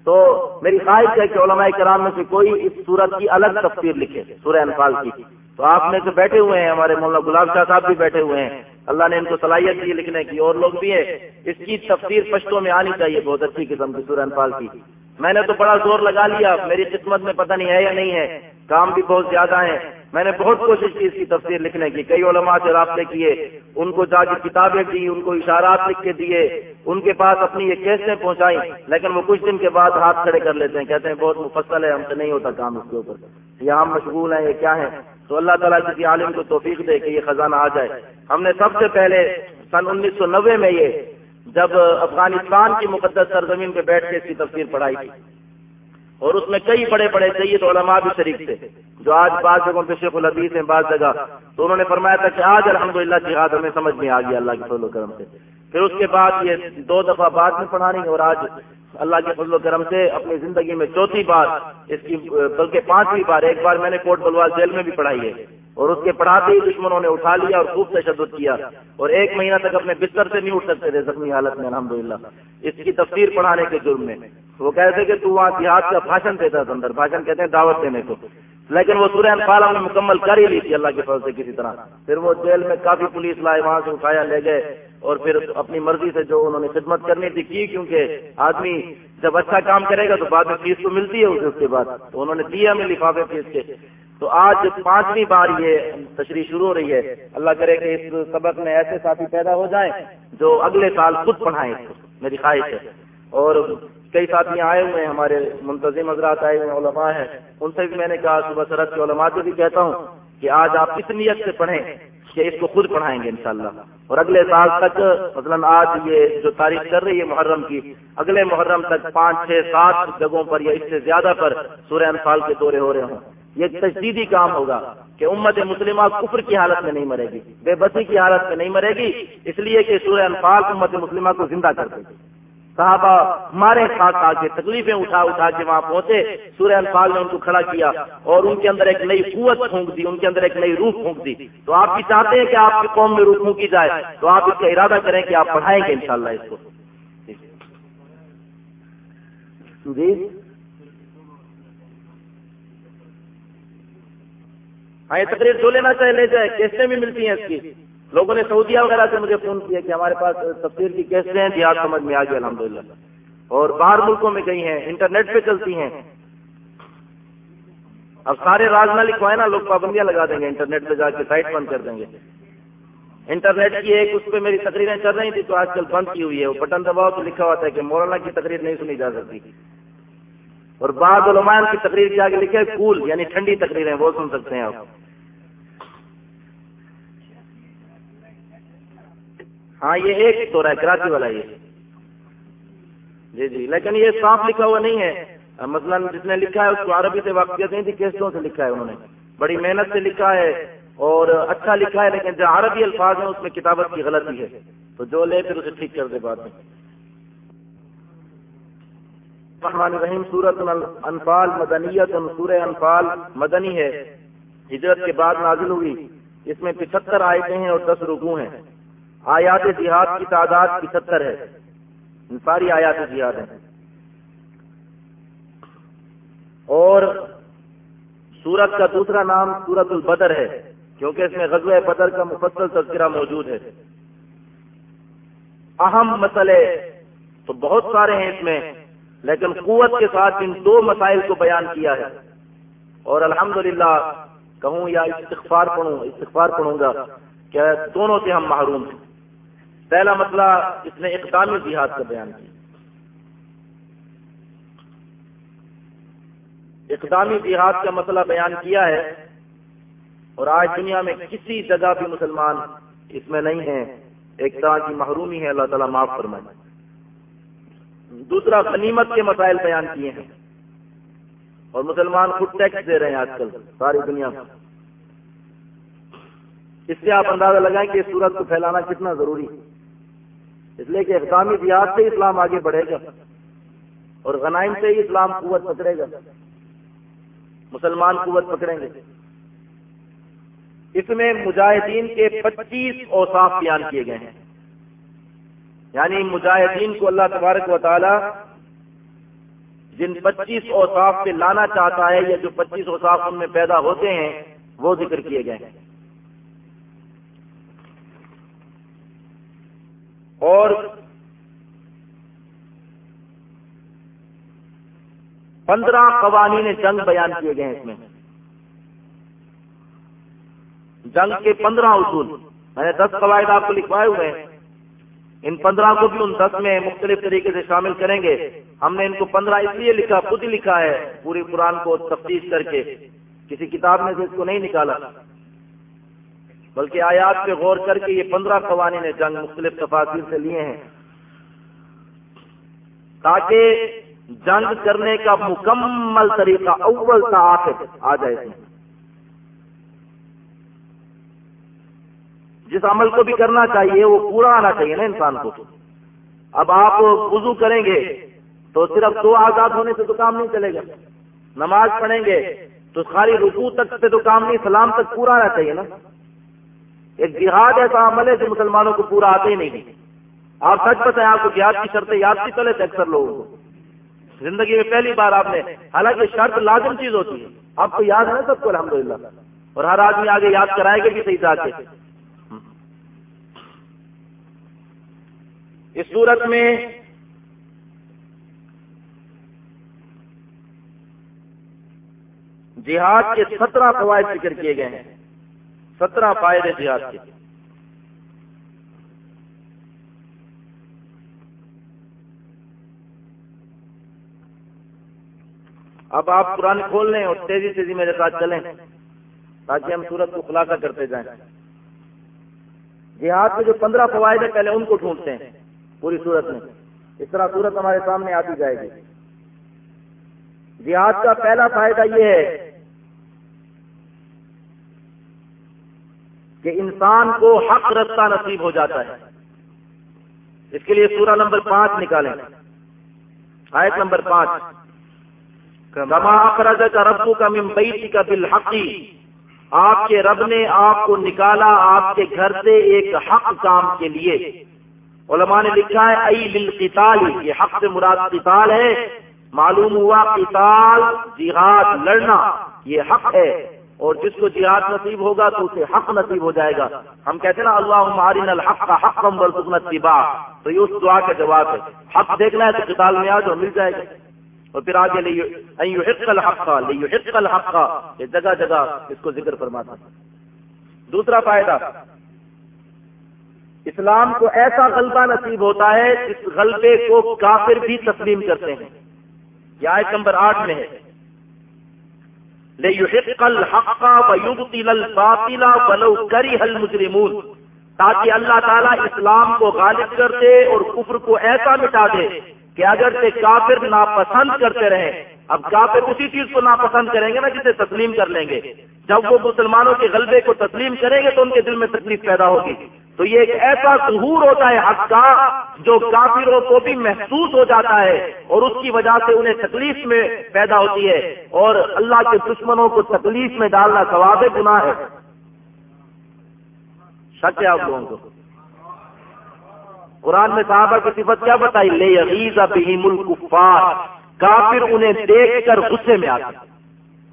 تو میری خواہش ہے کہ علماء کرام میں سے کوئی اس صورت کی الگ تفسیر لکھے، سورہ انفال کی۔ تو آپ میں سے بیٹھے ہوئے ہیں، ہمارے مولانا گلاب شاہ صاحب بھی بیٹھے ہوئے ہیں۔ اللہ نے ان کو صلاحیت دی لکھنے کی اور لوگ بھی ہیں۔ اس کی تفسیر پشتوں میں آنی چاہیے، بہت اچھی قسم کی سورہ انفال کی۔ میں نے تو بڑا زور لگا لیا، میری قسمت میں پتہ نہیں ہے یا نہیں ہے۔ کام بھی بہت زیادہ ہیں۔ میں نے بہت کوشش کی اس کی تفسیر لکھنے کی، کئی علماء سے رابطے کیے۔ ان کو جا کے کتابیں دی، ان کو اشارات لکھ کے دیے۔ ان کے پاس اپنی یہ کیسیں پہنچائی لیکن وہ کچھ دن کے بعد ہاتھ کھڑے کر لیتے ہیں۔ کہتے ہیں، بہت مفصل ہے، ہم سے نہیں ہوتا کام اس کے اوپر۔ یہ ہم مشغول ہیں، یہ کیا ہے تو اللہ تعالیٰ کسی عالم کو توفیق دے کہ یہ خزانہ آ جائے۔ ہم نے سب سے پہلے سن انیس سو نوے میں یہ جب افغانستان کی مقدس سرزمین پہ بیٹھ کے اس کی تفسیر پڑھائی تھی۔ اور اس میں کئی بڑے بڑے سید علماء بھی شریک تھے، جو آج بعض جگہوں پہ شیخ الحدیث ہیں، بعض جگہ۔ تو انہوں نے فرمایا تھا کہ آج الحمدللہ جہاد ہمیں سمجھ میں آ گیا اللہ کے فضل و کرم سے۔ پھر اس کے بعد یہ دو دفعہ بعد میں پڑھانی اور آج اللہ کے فضل و کرم سے اپنی زندگی میں چوتھی بار اس کی، بلکہ پانچویں بار، ایک بار میں نے کوٹ بلوال جیل میں بھی پڑھائی ہے اور اس کے پڑھاتے ہی دشمنوں نے اٹھا لیا اور خوب تشدد کیا اور ایک مہینہ تک اپنے بستر سے نہیں اٹھ سکتے تھے، زخمی حالت میں، الحمدللہ۔ اس کی تفسیر پڑھانے کے جرم میں۔ وہ کہتے کہ تو وہاں دیہات کا بھاشن دیتا تھا اندر، بھاشن کہتے ہیں دعوت دینے کو۔ لیکن وہ سورہ انفال ہم نے مکمل کر ہی لی تھی اللہ کے فضل سے کسی طرح۔ پھر وہ جیل میں کافی پولیس لائے، وہاں سے اٹھایا، لے گئے۔ اور پھر اپنی مرضی سے جو انہوں نے خدمت کرنی تھی کی، کیونکہ آدمی جب اچھا کام کرے گا تو بعد میں فیس تو ملتی ہے اسے، اس کے بعد۔ تو انہوں نے دیا ہمیں لفافے فیس کے۔ تو آج پانچویں بار یہ تشریح شروع ہو رہی ہے۔ اللہ کرے کہ اس سبق میں ایسے ساتھی پیدا ہو جائیں جو اگلے سال خود پڑھائیں، میری خواہش ہے۔ اور کئی ساتھی آئے ہوئے ہیں، ہمارے منتظم حضرات آئے ہوئے علماء ہیں۔ ان سے بھی میں نے کہا، صبح سرحد کے علماء سے بھی کہتا ہوں کہ آج آپ کس نیت سے پڑھیں کہ اس کو خود پڑھائیں گے انشاءاللہ۔ اور اگلے سال تک، مثلا آج یہ جو تاریخ کر رہی ہے محرم کی، اگلے محرم تک پانچ، چھ، سات جگہوں پر یا اس سے زیادہ پر سورہ انفال کے دورے ہو رہے ہوں۔ یہ تجدیدی کام ہوگا کہ امت مسلمہ کفر کی حالت میں نہیں مرے گی، بے بسی کی حالت میں نہیں مرے گی، اس لیے کہ سورہ انفال امت مسلمہ کو زندہ کر دے گی۔ صحابہ مارے کھا کھا کے تکلیفیں اٹھا اٹھا کے وہاں پہنچے۔ سورہ انفال نے ان کو کھڑا کیا اور ان کے اندر ایک نئی قوت پھونک دی، ان کے اندر ایک نئی روح پھونک دی۔ تو آپ بھی چاہتے ہیں کہ آپ کی قوم میں روح پھونکی جائے، تو آپ اس کا ارادہ کریں کہ آپ پڑھائیں گے انشاءاللہ اس کو۔ جی ہاں یہ تقریر جو لینا چاہے لے جائے، کیسٹیں بھی ملتی ہیں اس کی۔ لوگوں نے سعودیہ وغیرہ سے مجھے فون کیا کہ ہمارے پاس تفسیر کی کیسٹیں ہیں جی جہاد سمجھ میں آ گئی الحمد للہ اور باہر ملکوں میں گئی ہیں، انٹرنیٹ پہ چلتی ہیں۔ اب سارے راز نہ لکھوائے نا، لوگ پابندیاں لگا دیں گے، انٹرنیٹ پہ جا کے سائٹ بند کر دیں گے۔ انٹرنیٹ کی ایک اس پہ میری تقریریں چل رہی تھی تو آج کل بند کی ہوئی ہے۔ وہ بٹن دباؤ تو لکھا ہوا تھا کہ مولانا کی تقریر نہیں سنی جا سکتی۔ اور بعض علماء کی تقریر کے آگے لکھے، کول یعنی ٹھنڈی تقریریں، وہ سن سکتے ہیں آپ۔ ہاں یہ ایک تو رہا ہے، کراچی والا یہ۔ جی جی لیکن یہ صاف لکھا ہوا نہیں ہے۔ مثلا جس نے لکھا ہے، اس کو عربی سے واقفیت نہیں تھی کیسوں سے لکھا ہے انہوں نے۔ بڑی محنت سے لکھا ہے اور اچھا لکھا ہے، لیکن جو عربی الفاظ ہیں، اس میں کتابت کی غلطی ہے۔ تو جو لے، پھر اسے ٹھیک کر دے بعد میں۔ رحمان رحیم سورت انفال مدنیت سورہ انفال، مدنی ہے۔ ہجرت کے بعد نازل ہوئی۔ اس میں پچہتر آئے ہیں اور دس رکو ہیں۔ آیات جہاد کی تعداد پچہتر ہے۔ ان ساری آیات جہاد ہیں۔ اور سورت کا دوسرا نام سورت البدر ہے، کیونکہ اس میں غزوہ بدر کا مفصل تذکرہ موجود ہے۔ اہم مسئلے تو بہت سارے ہیں اس میں، لیکن قوت کے ساتھ ان دو مسائل کو بیان کیا ہے۔ اور الحمدللہ، کہوں یا استغفار پڑھوں استغفار پڑھوں گا کہ دونوں سے ہم محروم ہیں۔ پہلا مسئلہ اس نے اقدامی جہاد کا بیان کیا۔ اقدامی جہاد کا مسئلہ بیان کیا ہے اور آج دنیا میں کسی جگہ بھی مسلمان اس میں نہیں ہے ایک طرح کی محرومی ہے، اللہ تعالیٰ معاف فرمائے۔ دوسرا، غنیمت کے مسائل بیان کیے ہیں۔ اور مسلمان خود ٹیکس دے رہے ہیں آج کل ساری دنیا میں۔ اس سے آپ اندازہ لگائیں کہ اس صورت کو پھیلانا کتنا ضروری ہے۔ اس لیے کہ اقدامی دیات سے اسلام آگے بڑھے گا اور غنائم سے ہی اسلام قوت پکڑے گا۔ مسلمان قوت پکڑیں گے۔ اس میں مجاہدین کے پچیس اوصاف بیان کیے گئے ہیں۔ یعنی مجاہدین کو اللہ تبارک و تعالی جن پچیس اوصاف پہ لانا چاہتا ہے یا جو پچیس اوصاف ان میں پیدا ہوتے ہیں وہ ذکر کیے گئے ہیں۔ اور پندرہ قوانین جنگ بیان کیے گئے ہیں اس میں۔ جنگ کے پندرہ اصول۔ میں نے دس قواعد آپ کو لکھوائے ہوئے ہیں۔ ان پندرہ کو بھی ان دس میں مختلف طریقے سے شامل کریں گے۔ ہم نے ان کو پندرہ اس لیے لکھا، خود ہی لکھا ہے، پوری قرآن کو تفتیش کر کے۔ کسی کتاب میں سے اس کو نہیں نکالا۔ بلکہ آیات پہ غور کر کے یہ پندرہ قوانین جنگ مختلف تفاصر سے لیے ہیں۔ تاکہ جنگ کرنے کا مکمل طریقہ اول کا آخر آ جائے۔ جس عمل کو بھی کرنا چاہیے، وہ پورا آنا چاہیے نا انسان کو۔ اب آپ وضو کریں گے تو صرف دو آزاد ہونے سے تو کام نہیں چلے گا۔ نماز پڑھیں گے تو خالی رکو تک سے تو کام نہیں، سلام تک پورا آنا چاہیے نا۔ ایک جہاد ایسا عمل ہے جو مسلمانوں کو پورا آتے ہی نہیں آپ سچ بتائیں، آپ کو جہاد کی شرطیں یاد کی چلے تھے اکثر لوگوں کو؟ زندگی میں پہلی بار آپ نے، حالانکہ شرط لازم چیز ہوتی ہے۔ آپ کو یاد ہے سب کو، الحمدللہ۔ اور ہر آدمی آگے یاد کرائے گا بھی صحیح جا کے اس صورت میں جہاد کے سترہ فوائد ذکر کیے گئے ہیں۔ سترہ فائدے جہاد کے اب آپ پرانے کھول لیں اور تیزی تیزی میرے ساتھ چلیں تاکہ ہم سورت کو خلاصہ کرتے جائیں۔ جہاد کے جو پندرہ فوائد ہیں، پہلے ان کو ڈھونڈتے ہیں پوری صورت میں۔ اس طرح صورت ہمارے سامنے آتی جائے گی۔ جہاد کا پہلا فائدہ یہ ہے کہ انسان کو حق رستہ نصیب ہو جاتا ہے۔ اس کے لیے سورہ نمبر پانچ نکالیں۔ آیت نمبر پانچ۔ کما اخرج کا ربو کا ممبئی کا بالحقی آپ کے رب نے آپ کو نکالا آپ کے گھر سے ایک حق کام کے لیے۔ علماء نے لکھا ہے، ای للقتال۔ یہ حق سے مراد قتال ہے۔ معلوم ہوا، قتال، جہاد، لڑنا، یہ حق ہے۔ اور جس کو جہاد نصیب ہوگا تو اسے حق نصیب ہو جائے گا۔ ہم کہتے ہیں نا اللہ مارین الحق کا حق کم اتباع۔ تو یہ اس دعا کا جواب ہے۔ حق دیکھنا ہے تو قتال میں آ جاؤ، مل جائے گا۔ اور پھر آگے لے الحق کا لے الحق کا یہ جگہ جگہ اس کو ذکر فرماتا دوسرا فائدہ، اسلام کو ایسا غلبہ نصیب ہوتا ہے جس غلبے کو کافر بھی تسلیم کرتے ہیں۔ یہ آیت نمبر آٹھ میں ہے۔ تاکہ اللہ تعالیٰ اسلام کو غالب کر دے اور کفر کو ایسا مٹا دے کہ اگر سے کافر ناپسند کرتے رہے، اب کافر اسی چیز کو ناپسند کریں گے نا جسے تسلیم کر لیں گے۔ جب وہ مسلمانوں کے غلبے کو تسلیم کریں گے تو ان کے دل میں تکلیف پیدا ہوگی۔ تو یہ ایک ایسا ظہور ہوتا ہے حق کا جو کافروں کو بھی محسوس ہو جاتا ہے اور اس کی وجہ سے انہیں تکلیف میں پیدا ہوتی ہے اور اللہ کے دشمنوں کو تکلیف میں ڈالنا ثواب گناہ ہے۔ شک ہے آپ لوگوں کو؟ قرآن میں صحابہ کی صفت کیا بتائی؟ لے عزیز بہیم الکفار۔ کافر انہیں دیکھ کر غصے میں آتا۔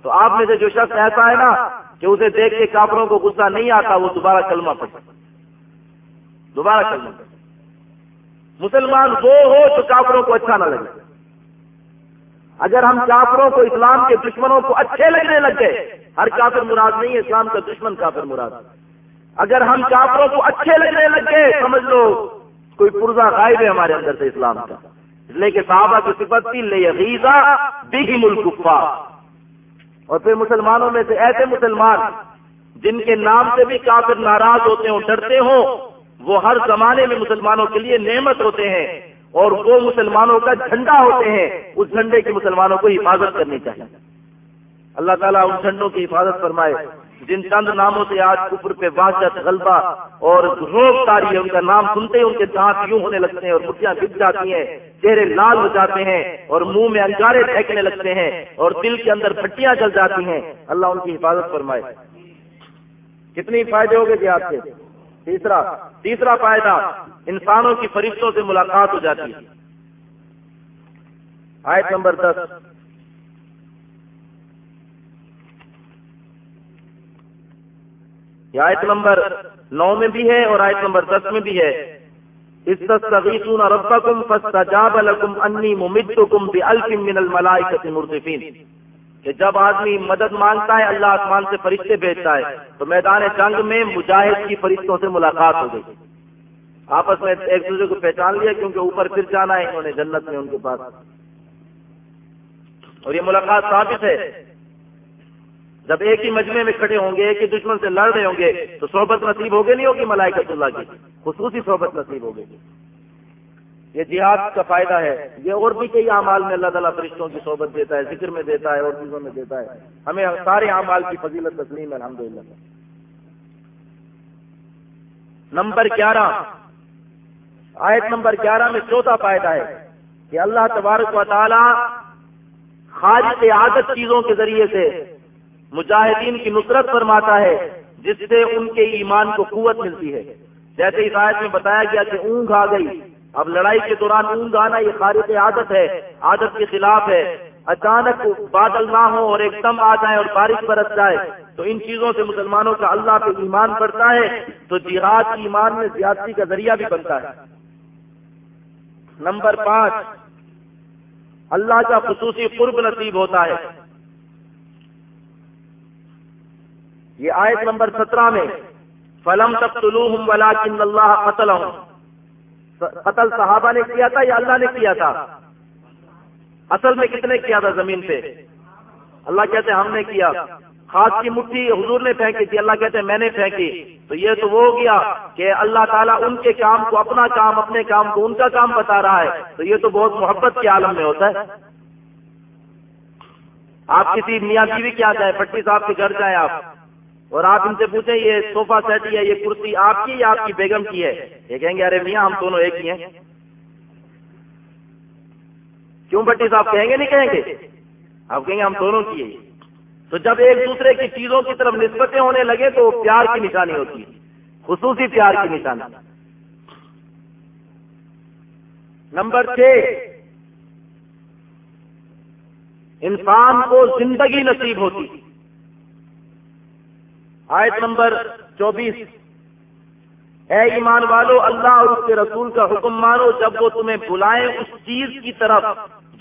تو آپ میں سے جو شخص ایسا ہے نا کہ اسے دیکھ کے کافروں کو غصہ نہیں آتا، وہ دوبارہ کلمہ پڑتا دوبارہ کرنا مسلمان وہ ہو تو کافروں کو اچھا نہ لگے۔ اگر ہم کافروں کو اسلام کے دشمنوں کو اچھے لگنے لگ گئے، ہر کافر مراد نہیں ہے اسلام کا دشمن کافر مراد۔ اگر ہم کافروں کو اچھے لگنے لگ گئے، سمجھ لو، کوئی پرزا غائب ہے ہمارے اندر سے اسلام کا۔ اس لیے کہ صحابہ کی صفت تھی لے عیزا بھی ملک اور پھر مسلمانوں میں سے ایسے مسلمان جن کے نام سے بھی کافر ناراض ہوتے ہوں، ڈرتے ہوں وہ ہر زمانے میں مسلمانوں کے لیے نعمت ہوتے ہیں اور وہ مسلمانوں کا جھنڈا ہوتے ہیں، اس جھنڈے کی مسلمانوں کو حفاظت کرنی چاہیے۔ اللہ تعالیٰ ان جھنڈوں کی حفاظت فرمائے۔ جن چند ناموں سے آج کفر پہ واشت غلبہ اور روک تاری ہے، ان کا نام سنتے ہی ان کے دانت یوں ہونے لگتے ہیں اور مٹیاں بک جاتی ہیں، چہرے لال ہو جاتے ہیں اور منہ میں انگارے پھینکنے لگتے ہیں اور دل کے اندر پٹیاں جل جاتی ہیں۔ اللہ ان کی حفاظت فرمائے۔ کتنی فائدے ہو گئے جہاد جی کے؟ تیسرا تیسرا فائدہ، انسانوں کی فرشتوں سے ملاقات ہو جاتی ہے۔ آیت نمبر دس۔ یہ آیت نمبر نو میں بھی ہے اور آیت نمبر دس میں بھی ہے۔ استغیثون ربکم فاستجاب لکم انی ممدکم بألف من الملائکت مردفین کہ جب آدمی مدد مانگتا ہے، اللہ آسمان سے فرشتے بھیجتا ہے، تو میدان جنگ میں مجاہد کی فرشتوں سے ملاقات ہو گئی۔ آپس میں ایک دوسرے کو پہچان لیا، کیونکہ اوپر پھر جانا ہے، انہوں نے جنت میں ان کے پاس۔ اور یہ ملاقات ثابت ہے۔ جب ایک ہی مجمع میں کھڑے ہوں گے، ایک ہی دشمن سے لڑ رہے ہوں گے، تو صحبت نصیب ہوگی نہیں ہوگی ملائکت اللہ کی؟ خصوصی صحبت نصیب ہوگی۔ یہ جہاد کا فائدہ ہے۔ یہ اور بھی کئی اعمال میں اللہ تعالیٰ فرشتوں کی صحبت دیتا ہے، ذکر میں دیتا ہے اور چیزوں میں دیتا ہے۔ ہمیں سارے اعمال کی فضیلت تسلیم ہے الحمد للہ نمبر گیارہ۔ آیت نمبر گیارہ میں چوتھا فائدہ ہے کہ اللہ تبارک و تعالی خارج عادت چیزوں کے ذریعے سے مجاہدین کی نصرت فرماتا ہے، جس سے ان کے ایمان کو قوت ملتی ہے۔ جیسے اس آیت میں بتایا گیا کہ اونگ آ گئی اب لڑائی کے دوران اونگ آنا یہ خارج عادت ہے، عادت کے خلاف ہے۔ اچانک بادل نہ ہو اور ایک دم آ جائے اور بارش برس جائے، تو ان چیزوں سے مسلمانوں کا اللہ پہ ایمان پڑتا ہے، تو جہاد ایمان میں زیادتی کا ذریعہ بھی بنتا ہے۔ نمبر پانچ، اللہ کا خصوصی قرب نصیب ہوتا ہے۔ یہ آیت نمبر سترہ میں، فلم تب ولا کن اللہ قتل قتل صحابہ نے کیا تھا یا اللہ نے کیا تھا؟ اصل میں کتنے کیا تھا زمین پہ؟ اللہ کہتے ہم نے کیا۔ خاص کی مٹھی حضور نے پھینکی تھی، اللہ کہتے میں نے پھینکی۔ تو یہ تو وہ ہو گیا کہ اللہ تعالیٰ ان کے کام کو، اپنا کام، اپنے کام کو ان کا کام بتا رہا ہے۔ تو یہ تو بہت محبت کے عالم میں ہوتا ہے۔ آپ کسی میاں بیوی کیا جائیں، پٹی صاحب کے گھر جائیں آپ۔ اور آپ ان سے پوچھیں، یہ صوفہ سیٹ ہے، یہ کرسی آپ کی یا آپ کی بیگم کی ہے؟ یہ کہیں گے، ارے میاں، ہم دونوں ایک ہی ہیں۔ کیوں بٹی صاحب، کہیں گے نہیں کہیں گے؟ آپ کہیں گے ہم دونوں کی ہے تو جب ایک دوسرے کی چیزوں کی طرف نسبتیں ہونے لگے تو پیار کی نشانی ہوتی ہے۔ خصوصی پیار کی نشانی۔ نمبر چھ۔ انسان کو زندگی نصیب ہوتی۔ آیت نمبر چوبیس۔ اے ایمان والو، اللہ اور اس کے رسول کا حکم مانو، جب وہ تمہیں بلائیں اس چیز کی طرف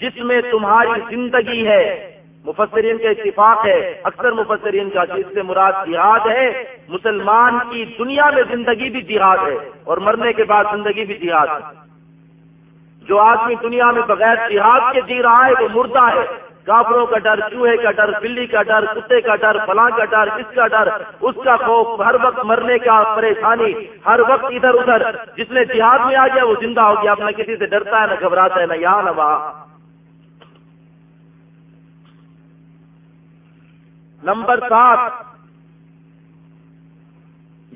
جس میں تمہاری زندگی ہے۔ مفسرین کا اتفاق ہے، اکثر مفسرین کا جس سے مراد جہاد ہے، مسلمان کی دنیا میں زندگی بھی جہاد ہے اور مرنے کے بعد زندگی بھی جہاد ہے۔ جو آدمی دنیا میں بغیر جہاد کے جی رہا ہے، وہ مردہ ہے۔ کافروں کا ڈر، چوہے کا ڈر، بلی کا ڈر، کتے کا ڈر، فلاں کا ڈر، اس کا ڈر، اس کا خوف، ہر وقت مرنے کا پریشانی، ہر وقت ادھر ادھر۔ جس نے جہاد میں آ گیا، وہ زندہ ہو گیا۔ اپنا کسی سے ڈرتا ہے، نہ گھبراتا ہے، نہ یہاں نہ وہاں نمبر سات۔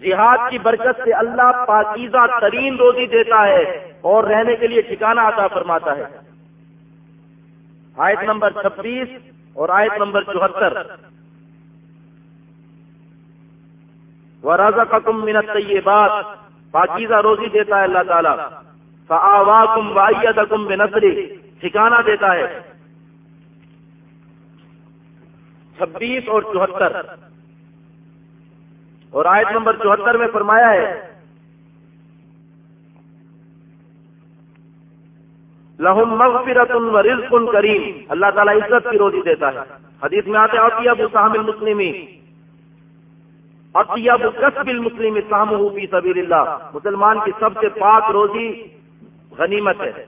جہاد کی برکت سے اللہ پاکیزہ ترین روزی دیتا ہے اور رہنے کے لیے ٹھکانا عطا فرماتا ہے۔ آیت نمبر چھبیس اور آیت نمبر چوہتر. وہ رضا کا کم منت یہ بات پاکیزہ روزی دیتا ہے اللہ تعالیٰ. فا کم واحد کم بنسری ٹھکانا دیتا ہے. چھبیس اور چوہتر. اور آیت نمبر چوہتر میں فرمایا ہے لہم مغفرت و رزق کریم۔ اللہ تعالیٰ عزت کی روزی دیتا ہے۔ حدیث میں آتے اطیب صاحب المسلم اطیب کسب المسلم سام فی سبیل اللہ مسلمان کی سب سے پاک روزی غنیمت ہے۔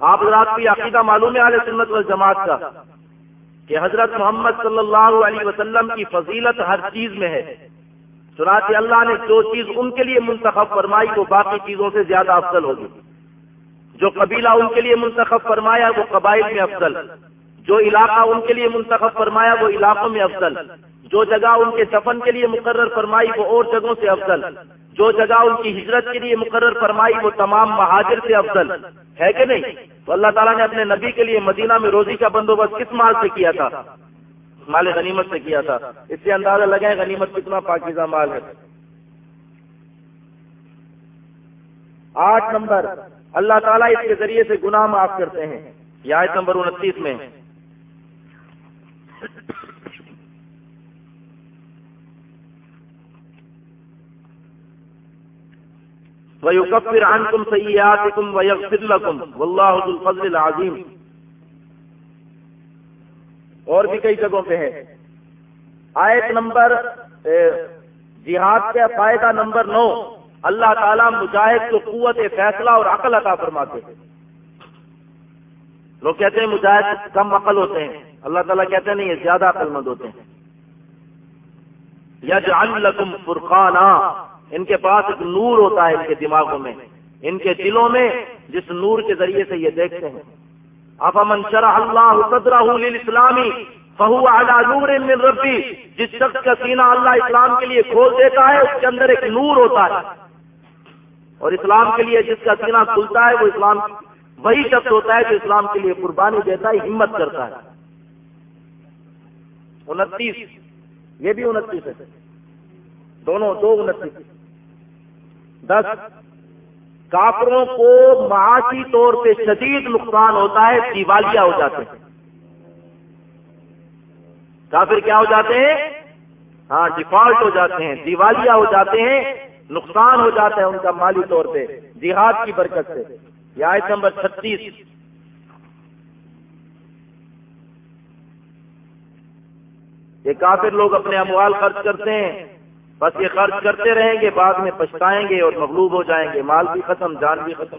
آپ رات کی عقیدہ معلوم ہے علیہ سنت والجماعت کا، کہ حضرت محمد صلی اللہ علیہ وسلم کی فضیلت ہر چیز میں ہے۔ چنانچہ اللہ نے جو چیز ان کے لیے منتخب فرمائی، وہ باقی چیزوں سے زیادہ افضل ہوگی۔ جو قبیلہ ان کے لیے منتخب فرمایا وہ قبائل میں افضل، جو علاقہ ان کے لیے منتخب فرمایا وہ علاقوں میں افضل، جو جگہ ان کے دفن کے لیے مقرر فرمائی وہ اور جگہوں سے افضل، جو جگہ ان کی ہجرت کے لیے مقرر فرمائی وہ تمام مہاجر سے افضل، ہے کہ نہیں؟ تو اللہ تعالیٰ نے اپنے نبی کے لیے مدینہ میں روزی کا بندوبست کس مال سے کیا تھا؟ مال غنیمت سے کیا تھا۔ اس سے اندازہ لگائیں غنیمت کتنا پاکیزہ مال ہے۔ آٹھ نمبر۔ اللہ تعالیٰ اس کے ذریعے سے گناہ معاف کرتے ہیں۔ یہ آیت نمبر انتیس میں۔ وَيُكَفِّرْ عَنْكُمْ سَيِّئَاتِكُمْ وَيَغْفِرْ لَكُمْ۔ وَاللَّهُ ذُو الْفَضْلِ الْعَظِيمِ۔ اور بھی کئی جگہوں پہ ہے۔ آیت نمبر جہاد کا فائدہ نمبر نو۔ اللہ تعالیٰ مجاہد کو قوت، فیصلہ اور عقل عطا فرماتے ہیں۔ لوگ کہتے ہیں مجاہد کم عقل ہوتے ہیں۔ اللہ تعالیٰ کہتے ہیں نہیں، یہ زیادہ عقل مند ہوتے ہیں۔ یج لکم فرقانہ ان کے پاس ایک نور ہوتا ہے ان کے دماغوں میں۔ ان کے دلوں میں جس نور کے ذریعے سے یہ دیکھتے ہیں۔ افامن شرح اللہ صدرہ للاسلامی، فہو نور من ربی۔ جس شخص کا سینہ اللہ اسلام کے لیے کھول دیتا ہے، اس کے اندر ایک نور ہوتا ہے۔ اور اسلام کے لیے جس کا سینہ کھلتا ہے، وہ اسلام وہی شخص ہوتا ہے جو اسلام کے لیے قربانی دیتا ہے، ہمت کرتا ہے۔ انتیس۔ یہ بھی انتیس ہے۔ دونوں، دو انتیس۔ دس۔ کافروں کو معاشی طور پہ شدید نقصان ہوتا ہے دیوالیاں ہو جاتے ہیں۔ کافر کیا ہو جاتے ہیں؟ ہاں ڈیفالٹ ہو جاتے ہیں دیوالیاں ہو جاتے ہیں۔ نقصان ہو جاتا ہے ان کا مالی طور پہ، جہاد کی برکت سے۔ یہ آیت نمبر چھتیس۔ یہ کافر لوگ اپنے اموال خرچ کرتے ہیں، بس یہ خرچ کرتے رہیں گے، بعد میں پچھتائیں گے اور مغلوب ہو جائیں گے، مال بھی ختم، جان بھی ختم۔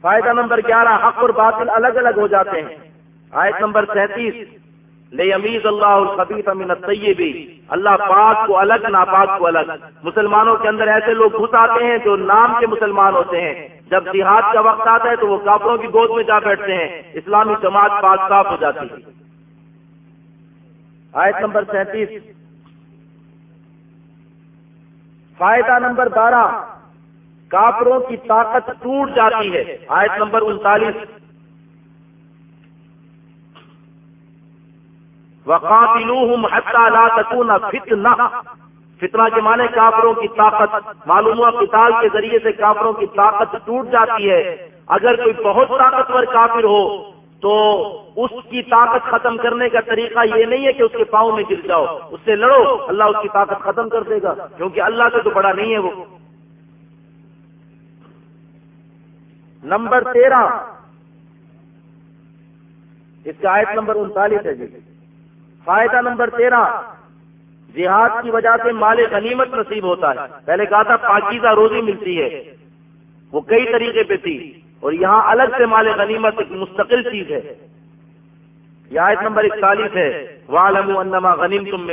فائدہ نمبر گیارہ، حق اور باطل الگ الگ ہو جاتے ہیں۔ آیت نمبر سینتیس۔ لے امیز اللہ الخبیف امین الطیبی اللہ پاک کو الگ، ناپاک کو الگ۔ مسلمانوں کے اندر ایسے لوگ گھس آتے ہیں جو نام کے مسلمان ہوتے ہیں۔ جب جہاد کا وقت آتا ہے تو وہ کافروں کی گود میں جا بیٹھتے ہیں۔ اسلامی جماعت پاک صاف ہو جاتی ہے۔ آیت نمبر سینتیس۔ فائدہ نمبر بارہ۔ کافروں کی طاقت ٹوٹ جاتی ہے۔ آیت نمبر انتالیس۔ وقاتلوہم حتی لا تکون فتنہ۔ فتنہ کے معنی کافروں کی طاقت معلوم ہوا قتال کے ذریعے سے کافروں کی طاقت ٹوٹ جاتی ہے۔ اگر کوئی بہت طاقتور کافر ہو، تو اس کی طاقت ختم کرنے کا طریقہ یہ نہیں ہے کہ اس کے پاؤں میں گر جاؤ۔ اس سے لڑو، اللہ اس کی طاقت ختم کر دے گا۔ کیونکہ اللہ سے تو بڑا نہیں ہے وہ۔ نمبر تیرہ۔ اس کا آیت نمبر انتالیس ہے جی۔ فائدہ نمبر تیرہ، جہاد کی وجہ سے مال غنیمت نصیب ہوتا ہے۔ پہلے کہا تھا پاکیزہ روزی ملتی ہے۔ وہ کئی طریقے پہ تھی۔ اور یہاں الگ سے مال غنیمت ایک مستقل چیز ہے۔ یہ آیت نمبر اکتالیس ہے۔ والم انما غنیم تم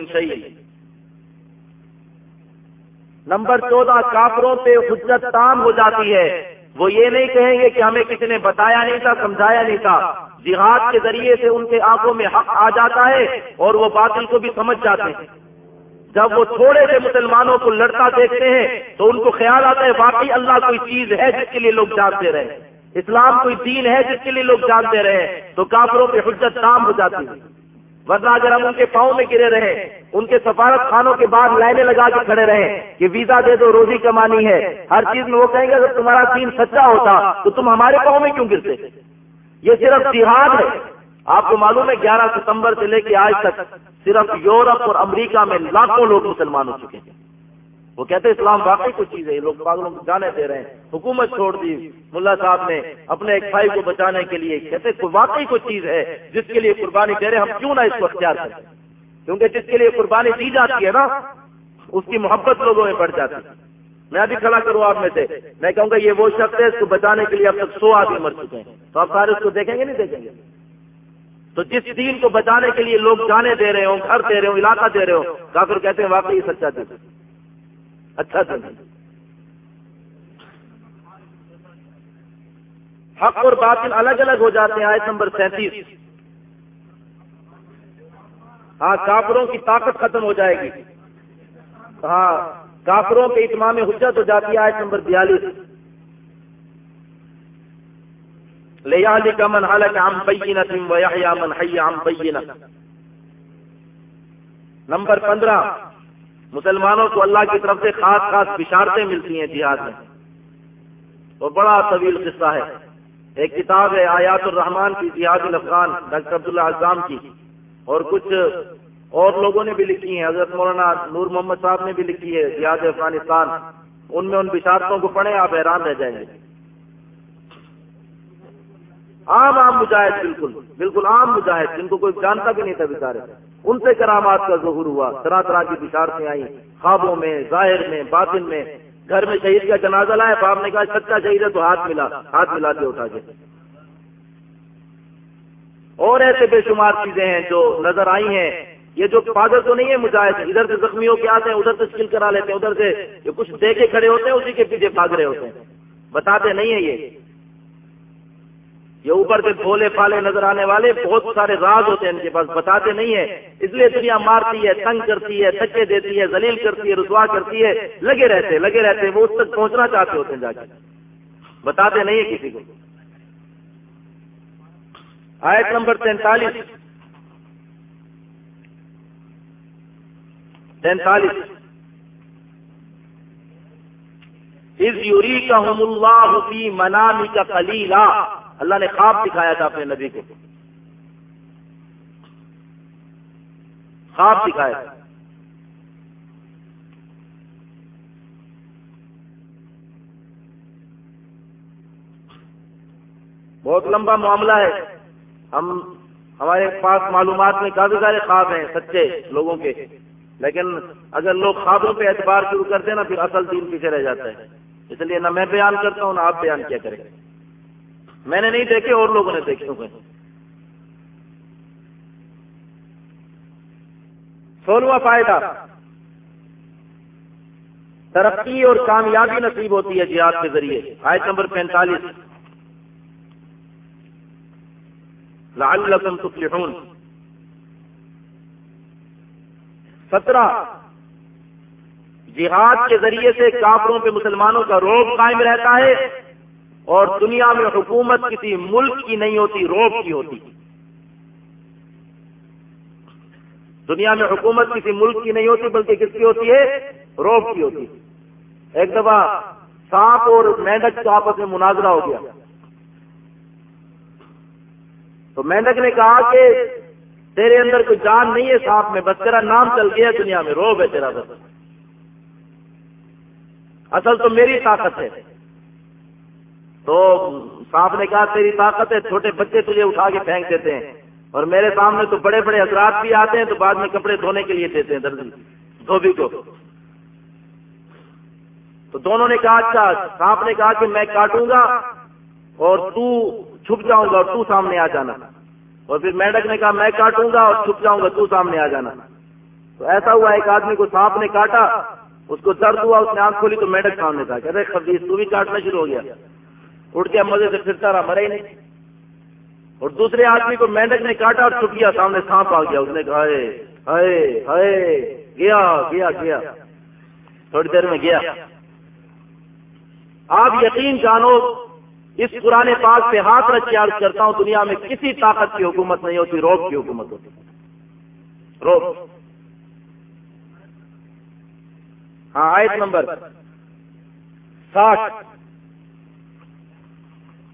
نمبر چودہ، کافروں پہ حجت تام ہو جاتی ہے۔ وہ یہ نہیں کہیں گے کہ ہمیں کسی نے بتایا نہیں تھا، سمجھایا نہیں تھا۔ جہاد کے ذریعے سے ان کے آنکھوں میں حق آ جاتا ہے اور وہ باطل کو بھی سمجھ جاتے ہیں۔ جب وہ تھوڑے سے مسلمانوں کو لڑتا دیکھتے ہیں، تو ان کو خیال آتا ہے، واقعی اللہ کوئی چیز ہے جس کے لیے لوگ جانتے رہے۔ اسلام کوئی دین ہے جس کے لیے لوگ جانتے رہے، تو کافروں پہ حجت کام ہو جاتی ہے۔ ورنہ اگر ہم ان کے پاؤں میں گرے رہے، ان کے سفارت خانوں کے بعد لائنیں لگا کے کھڑے رہے کہ ویزا دے دو، روزی کمانی ہے، ہر چیز میں وہ کہیں گے اگر تمہارا دین سچا ہوتا تو تم ہمارے پاؤں میں کیوں گرتے؟ یہ صرف جہاد ہے۔ آپ کو معلوم ہے گیارہ ستمبر سے لے کے آج تک صرف یورپ اور امریکہ میں لاکھوں لوگ مسلمان ہو چکے ہیں۔ وہ کہتے ہیں اسلام واقعی کوئی چیز ہے لوگ پاگلوں کو جانے دے رہے ہیں۔ حکومت چھوڑ دی، ملا صاحب نے اپنے ایک بھائی کو بچانے کے لیے کہتے واقعی کوئی چیز ہے جس کے لیے قربانی دے رہے ہیں؟ ہم کیوں نہ اس کو اختیار کریں؟ کیونکہ جس کے لیے قربانی دی جاتی ہے نا، اس کی محبت لوگوں میں بڑھ جاتی ہے۔ میں ابھی کھڑا کروں آپ میں سے۔ میں کہوں گا یہ وہ شخص ہے، اس کو بچانے کے لیے اب تک سو آدمی مر چکے ہیں۔ تو آپ سارے اس کو دیکھیں گے نہیں دیکھیں گے؟ تو جس دین کو بچانے کے لیے لوگ جانے دے رہے ہوں، گھر دے رہے ہوں، علاقہ دے رہے ہو کافر کہتے ہیں واقعی سچا دن اچھا دن حق اور باطل الگ الگ ہو جاتے ہیں، آیت نمبر سینتیس۔ ہاں کافروں کی طاقت ختم ہو جائے گی۔ ہاں کافروں کے اتمام حجت ہو جاتی ہے، آیت نمبر بیالیس۔ لے کا من حالت عام بینہ تم ویا من حی عام بینہ نمبر پندرہ۔ مسلمانوں کو اللہ کی طرف سے خاص خاص بشارتیں ملتی ہیں جہاد میں۔ وہ بڑا طویل قصہ ہے۔ ایک کتاب ہے آیات الرحمان کی جہاد الافغان، ڈاکٹر عبداللہ اعظام کی۔ اور کچھ اور لوگوں نے بھی لکھی ہیں۔ حضرت مولانا نور محمد صاحب نے بھی لکھی ہے جہاد افغانستان۔ ان میں ان بشارتوں کو پڑھیں، آپ حیران رہ جائیں گے۔ عام عام مجاہد بالکل بالکل عام مجاہد، جن کو کوئی جانتا بھی نہیں تھا بچارے ان سے کرامات کا ظہور ہوا، طرح طرح کی بشارتیں آئیں، خوابوں میں، ظاہر میں، باطن میں۔ گھر میں شہید کا جنازہ لائے باپ نے کہا، سچا شہید ہے تو ہاتھ ملا ہاتھ ملا کے اٹھا کے اور ایسے بے شمار چیزیں ہیں جو نظر آئی ہیں۔ یہ جو پاگل تو نہیں ہے مجاہد، ادھر سے زخمی ہو کے آتے ہیں، ادھر سے اسکل کرا لیتے ہیں، ادھر سے جو کچھ دے کے کھڑے ہوتے ہیں، اسی کے پیچھے بھاگ رہے ہوتے ہیں۔ بتاتے نہیں ہیں یہ۔ یہ اوپر سے بھولے پالے نظر آنے والے بہت سارے راز ہوتے ہیں ان کے پاس، بتاتے نہیں ہیں۔ اس لیے دنیا مارتی ہے، تنگ کرتی ہے تھکے دیتی ہے زلیل کرتی ہے، رسوا کرتی ہے۔ لگے رہتے لگے رہتے، وہ اس تک پہنچنا چاہتے ہوتے ہیں جا کے۔ بتاتے نہیں ہیں کسی کو۔ آیت نمبر تینتالیس۔ تینتالیس۔ اس یوری کا اللہ فی منامی کا کلیلہ اللہ نے خواب دکھایا تھا اپنے نبی کو۔ خواب دکھایا۔ بہت لمبا معاملہ ہے۔ ہم، ہمارے پاس معلومات میں کافی سارے خواب ہیں، سچے لوگوں کے۔ لیکن اگر لوگ خوابوں پہ اعتبار شروع کرتے ہیں نا، پھر اصل دین پیچھے رہ جاتا ہے۔ اس لیے نہ میں بیان کرتا ہوں، نہ آپ بیان کیا کریں۔ میں نے نہیں دیکھے اور لوگوں نے دیکھے ہوئے۔ سولہواں فائدہ۔ ترقی اور کامیابی نصیب ہوتی ہے جہاد کے ذریعے۔ آیت نمبر پینتالیس۔ لعلکم تفلحون۔ سترہ۔ جہاد کے ذریعے سے کافروں پہ مسلمانوں کا روب قائم رہتا ہے۔ اور دنیا میں حکومت کسی ملک کی نہیں ہوتی، روب کی ہوتی۔ دنیا میں حکومت کسی ملک کی نہیں ہوتی، بلکہ کس کی ہوتی ہے؟ روب کی ہوتی۔ ایک دفعہ سانپ اور مینڈک کا آپس میں مناظرہ ہو گیا۔ تو مینڈک نے کہا کہ تیرے اندر کوئی جان نہیں ہے سانپ میں، بس تیرا نام چل گیا، دنیا میں روب ہے تیرا بس۔ اصل تو میری طاقت ہے۔ تو صاحب نے کہا، تیری طاقت ہے، چھوٹے بچے تجھے اٹھا کے پھینک دیتے ہیں. اور میرے سامنے تو بڑے بڑے حضرات بھی آتے ہیں تو بعد میں کپڑے دھونے کے لیے دیتے ہیں درجی دھوبی کو۔ تو دونوں نے کہا اچھا صاحب نے کہا کہ میں کاٹوں گا اور تو چھپ جاؤں گا اور تو سامنے آ جانا۔ اور پھر میڈک نے کہا، میں کاٹوں گا اور چھپ جاؤں گا تو سامنے آ جانا۔ تو ایسا ہوا، ایک آدمی کو سانپ نے کاٹا، اس کو درد ہوا، اس نے آنکھ کھولی تو میڈک سامنے تھا۔ کہ ارے خبیز تو بھی کاٹنا شروع ہو گیا۔ اٹھ کے مزے سے پھرتا رہا مرے ہی نہیں۔ اور دوسرے آدمی کو مینڈک نے کاٹا اور چھپ گیا، سامنے سانپ آ گیا۔ اس نے کہا، ہائے ہائے گیا گیا گیا۔ تھوڑی دیر میں گیا۔ آپ یقین جانو، اس پرانے پاک سے ہاتھ رکھ کے عرض کرتا ہوں، دنیا میں کسی طاقت کی حکومت نہیں ہوتی، روب کی حکومت ہوتی۔ روب۔ ہاں آیت نمبر ساٹھ۔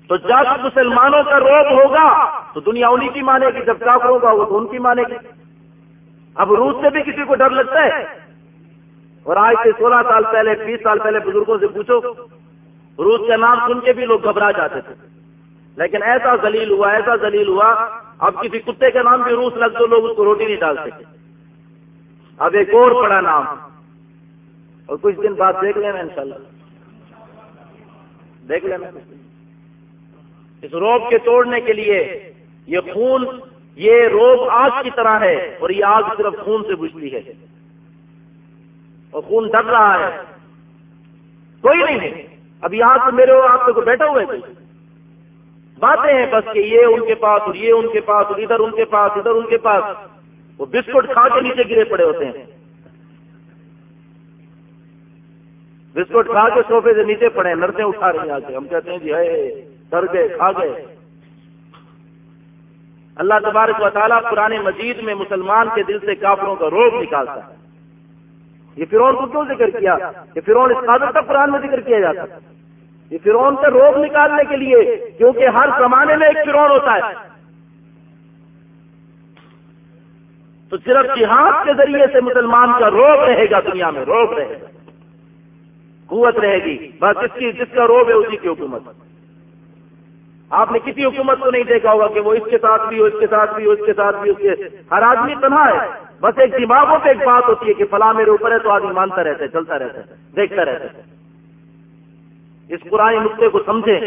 تو جب مسلمانوں کا روپ ہوگا تو دنیا انہیں کی مانے گی، جب کافروں کا ہوگا تو ان کی مانے گی۔ اب روس سے بھی کسی کو ڈر لگتا ہے؟ اور آج سے سولہ سال پہلے، بیس سال پہلے بزرگوں سے پوچھو، روس کا نام سن کے بھی لوگ گھبرا جاتے تھے۔ لیکن ایسا ذلیل ہوا، ایسا ذلیل ہوا، اب کسی کتے کا نام بھی روس لگ تو لوگ اس کو روٹی نہیں ڈال سکتے اب ایک اور پڑا نام۔ اور کچھ دن بعد دیکھ لینا انشاءاللہ۔ دیکھ لینا اس روب کے توڑنے کے لیے یہ خون، یہ روب آگ کی طرح ہے اور یہ آگ صرف خون سے بجھتی ہے۔ اور خون ڈر رہا ہے۔ کوئی نہیں ہے۔ اب یہاں سے میرے آپ کو بیٹھا ہوئے تھے باتیں ہیں بس کہ یہ ان کے پاس اور یہ ان کے پاس اور ادھر ان کے پاس، ادھر ان کے پاس۔ وہ بسکٹ کھا کے نیچے گرے پڑے ہوتے ہیں۔ بسکٹ کھا کے سوفے سے نیچے پڑے نرسیں اٹھا رہے ہیں آ کے ہم کہتے ہیں جی ہے ڈر گئے، کھا گئے۔ اللہ تبارک و تعالیٰ پرانے مجید میں مسلمان کے دل سے کافروں کا روگ نکالتا ہے۔ یہ فرون کو کیوں ذکر کیا؟ یہ فرون اس قادر کا قرآن میں ذکر کیا جاتا ہے۔ یہ فرون سے روگ نکالنے کے لیے کیونکہ ہر زمانے میں ایک فرون ہوتا ہے۔ تو صرف جہاد کے ذریعے سے مسلمان کا روگ رہے گا، دنیا میں روگ رہے گا۔ قوت رہے گی۔ بس جس کی جس کا روب ہے اسی کی حکومت۔ آپ نے کسی حکومت کو نہیں دیکھا ہوگا کہ وہ اس کے ساتھ بھی ہو، اس کے ساتھ بھی ہو، اس کے ساتھ بھی اس کے ہر آدمی تنہا ہے۔ بس ایک دماغوں پہ ایک بات ہوتی ہے کہ فلاں میرے اوپر ہے تو آدمی مانتا رہتا ہے، چلتا رہتا ہے، دیکھتا رہتا ہے۔ اس پرانے نقطے کو سمجھیں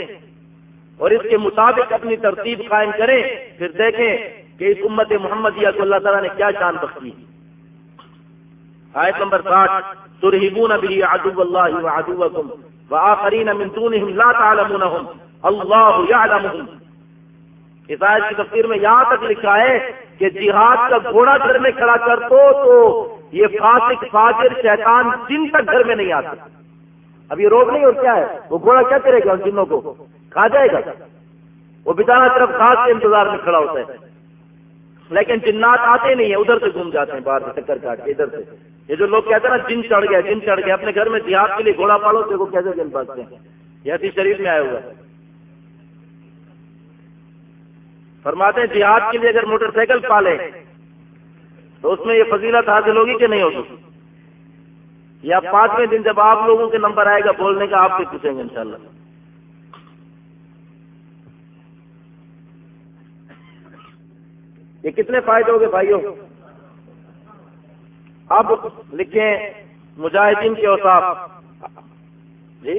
اور اس کے مطابق اپنی ترتیب قائم کریں۔ پھر دیکھیں کہ اس امت محمدیہ کو اللہ تعالیٰ نے کیا شان بخشی۔ آیت نمبر ساٹھ، ترہبون به عدو اللہ وعدوکم وآخرین من دونہم لا تعلمونہم۔ اللہ یعلمہم اس آیت کی تفسیر میں یہاں تک لکھا ہے کہ جہاد کا گھوڑا گھر میں کھڑا کر دو تو یہ فاسق، فاجر، شیطان جن تک گھر میں نہیں آتا اب یہ روک نہیں، اور کیا ہے؟ وہ گھوڑا کیا کرے گا ان جنوں کو؟ کھا جائے گا۔ وہ بچارا طرف خاص کے انتظار میں کھڑا ہوتا ہے۔ لیکن جنات آتے نہیں ہیں، ادھر سے گھوم جاتے ہیں، باہر سے چکر کاٹ کے، ادھر سے۔ یہ جو لوگ کہتے ہیں نا، جن چڑھ گیا جن چڑھ گیا اپنے گھر میں جہاد کے لیے گھوڑا پالو تو وہ کیسے جن بھاگتے ہیں۔ یہ حدیث شریف میں آیا ہوا ہے۔ فرماتے ہیں جہاد کے لیے اگر موٹر سائیکل پالے، تو اس میں یہ فضیلت حاصل ہوگی کہ نہیں ہوگی؟ یا پانچویں دن جب آپ لوگوں کے نمبر آئے گا بولنے کا، آپ سے پوچھیں گے انشاءاللہ۔ یہ کتنے فائدے ہو گئے بھائیوں؟ اب لکھیں مجاہدین کے اوساف جی؟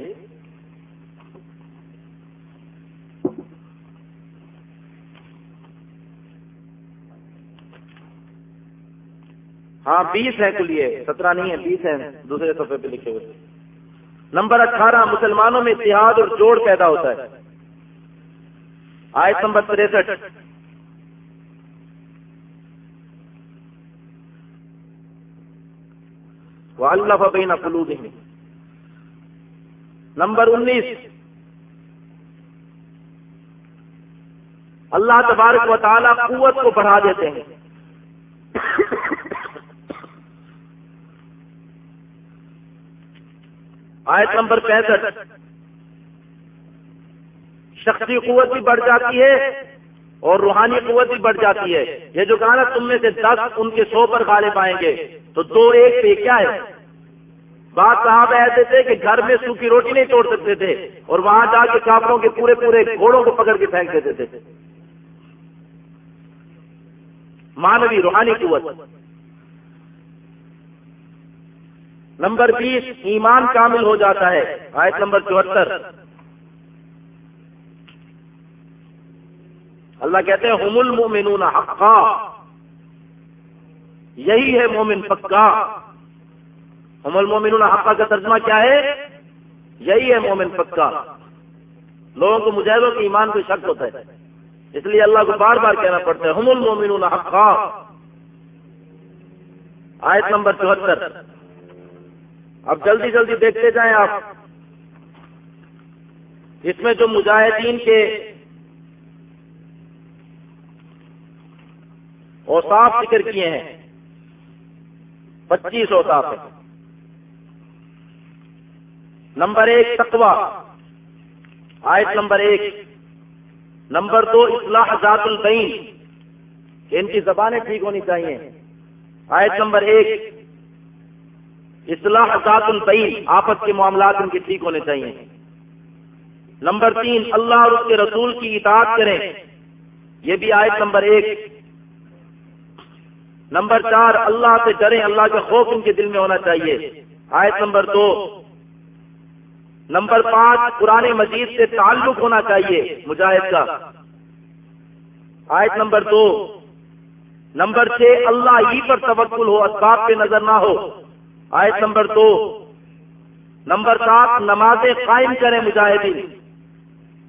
ہاں بیس ہے کلیے، سترہ نہیں ہے بیس ہے دوسرے صفحے پہ لکھے ہوئے۔ نمبر اٹھارہ، مسلمانوں میں اتحاد اور جوڑ پیدا ہوتا ہے۔ آیت نمبر تریسٹھ۔ اللہ بین قلوبہم نمبر انیس۔ اللہ تبارک و تعالی قوت کو بڑھا دیتے ہیں۔ آیت نمبر پینسٹھ۔ شخصی قوت بھی بڑھ جاتی ہے اور روحانی قوت بھی بڑھ جاتی ہے۔ یہ جو کہا نا تم میں سے دس، ان کے سو پر غالب آئیں گے۔ تو دو ایک پہ کیا ہے؟ بات صاحب ایسے تھے کہ گھر میں سوکھی روٹی نہیں توڑ سکتے تھے اور وہاں جا کے کافروں کے پورے پورے گھوڑوں کو پکڑ کے پھینک دیتے تھے۔ مانوی روحانی قوت۔ نمبر بیس، ایمان کامل ہو جاتا ہے۔ آیت نمبر چوہتر۔ اللہ کہتے ہیں، ہم المومنون حقا یہی ہے مومن پکا۔ ہم المومنون حقا کا ترجمہ کیا ہے؟ یہی ہے مومن پکا۔ لوگوں کو مجاہدوں کے ایمان کو شک ہوتا ہے۔ اس لیے اللہ کو بار بار کہنا پڑتا ہے، ہم المومنون حقا آیت نمبر چوہتر۔ اب جلدی جلدی دیکھتے جائیں آپ۔ اس میں جو مجاہدین کے اوساف ذکر کیے ہیں، پچیس اوساف ہیں۔ نمبر ایک تقوا آیت نمبر ایک۔ نمبر دو، اصلاح ذات البین۔ ان کی زبانیں ٹھیک ہونی چاہیے۔ آیت نمبر ایک اصلاح ذات البین، آپس کے معاملات ان کے ٹھیک ہونے چاہیے۔ نمبر تین، اللہ اور اس کے رسول کی اطاعت کریں۔ یہ بھی آیت نمبر ایک۔ نمبر چار، اللہ سے ڈریں، اللہ کا خوف ان کے دل میں ہونا چاہیے۔ آیت نمبر دو۔ نمبر پانچ پرانے مجید سے تعلق ہونا چاہیے، مجاہد کا۔ آیت نمبر دو۔ نمبر چھ، اللہ ہی پر توکل ہو، اسباب پہ نظر نہ ہو۔ آیت نمبر دو۔ نمبر سات، نمازیں قائم کریں مجاہدین۔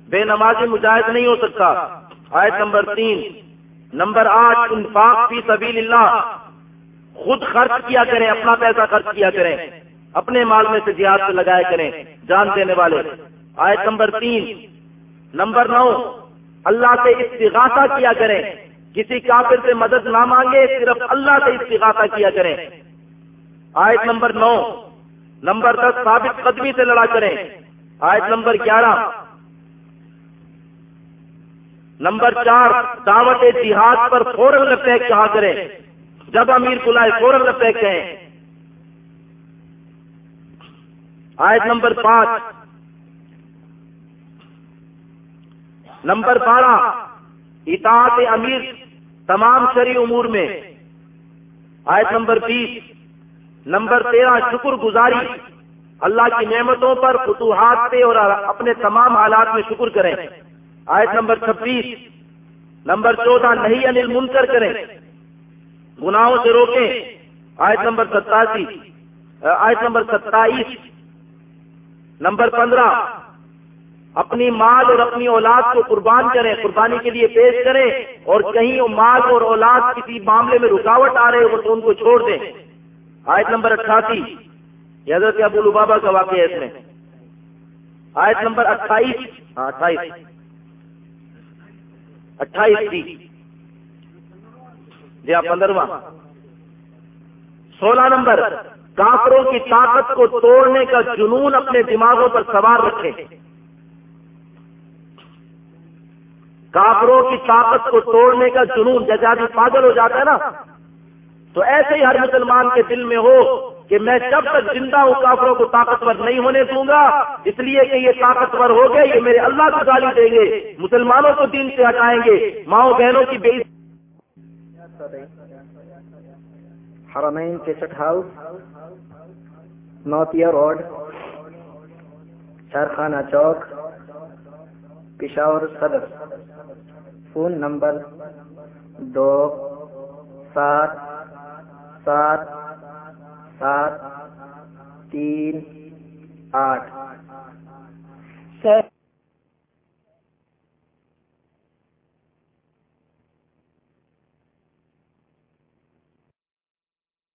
بے نمازی مجاہد نہیں ہو سکتا۔ آیت نمبر تین۔ نمبر آٹھ، انفاق فی سبیل اللہ۔ خود خرچ کیا کریں، اپنا پیسہ خرچ کیا کریں۔ اپنے مال میں سے جہاد سے لگایا کریں، جان دینے والے۔ آیت نمبر تین۔ نمبر نو۔ اللہ سے استغاثہ کیا کریں۔ کسی کافر سے مدد نہ مانگے، صرف اللہ سے استغاثہ کیا کریں۔ آیت نمبر نو، نمبر دس، ثابت قدمی سے لڑا کریں۔ آیت نمبر گیارہ، نمبر چار، دعوت جہاد پر فوراً لپیک کہا کریں۔ جب امیر بلائے، فوراً لپیک کہیں۔ آیت نمبر پانچ، نمبر بارہ، اطاعت امیر تمام شری امور میں۔ آیت نمبر بیس نمبر تیرہ، شکر گزاری۔ اللہ کی نعمتوں پر فتوحات پہ اور اپنے تمام حالات میں شکر کریں۔ آیت نمبر چھبیس۔ نمبر چودہ نہیں انل منکر کریں۔ گناہوں سے روکیں۔ آیت نمبر ستاسی۔ آیت نمبر ستائیس۔ نمبر پندرہ۔ اپنی مال اور اپنی اولاد کو قربان کریں۔ قربانی کے لیے پیش کریں۔ اور کہیں وہ مال اور اولاد کسی معاملے میں رکاوٹ آ رہے ہو تو ان کو چھوڑ دیں۔ آیت نمبر اٹھاسی حضرت ابو البابا کا واقعہ ہے اس میں۔ آیت نمبر اٹھائیس ہاں اٹھائیس۔ اٹھائیس تھی جی آپ پندرواں۔ سولہ نمبر، کافروں کی طاقت کو توڑنے کا جنون اپنے دماغوں پر سوار رکھے کافروں کی طاقت کو توڑنے کا جنون جیسے آدمی پاگل ہو جاتا ہے نا۔ تو ایسے ہی ہر مسلمان کے دل میں ہو کہ میں جب تک زندہ ہوں کافروں کو طاقتور نہیں ہونے دوں گا، اس لیے کہ یہ طاقتور ہو گئے، یہ میرے اللہ کو گالی دیں گے، مسلمانوں کو دین سے ہٹائیں گے، ماؤں بہنوں کی بے حرمین cassette house, Nothia road Charkhana چوک، پشاور صدر، فون نمبر دو سات سات سات تین آٹھ۔ سر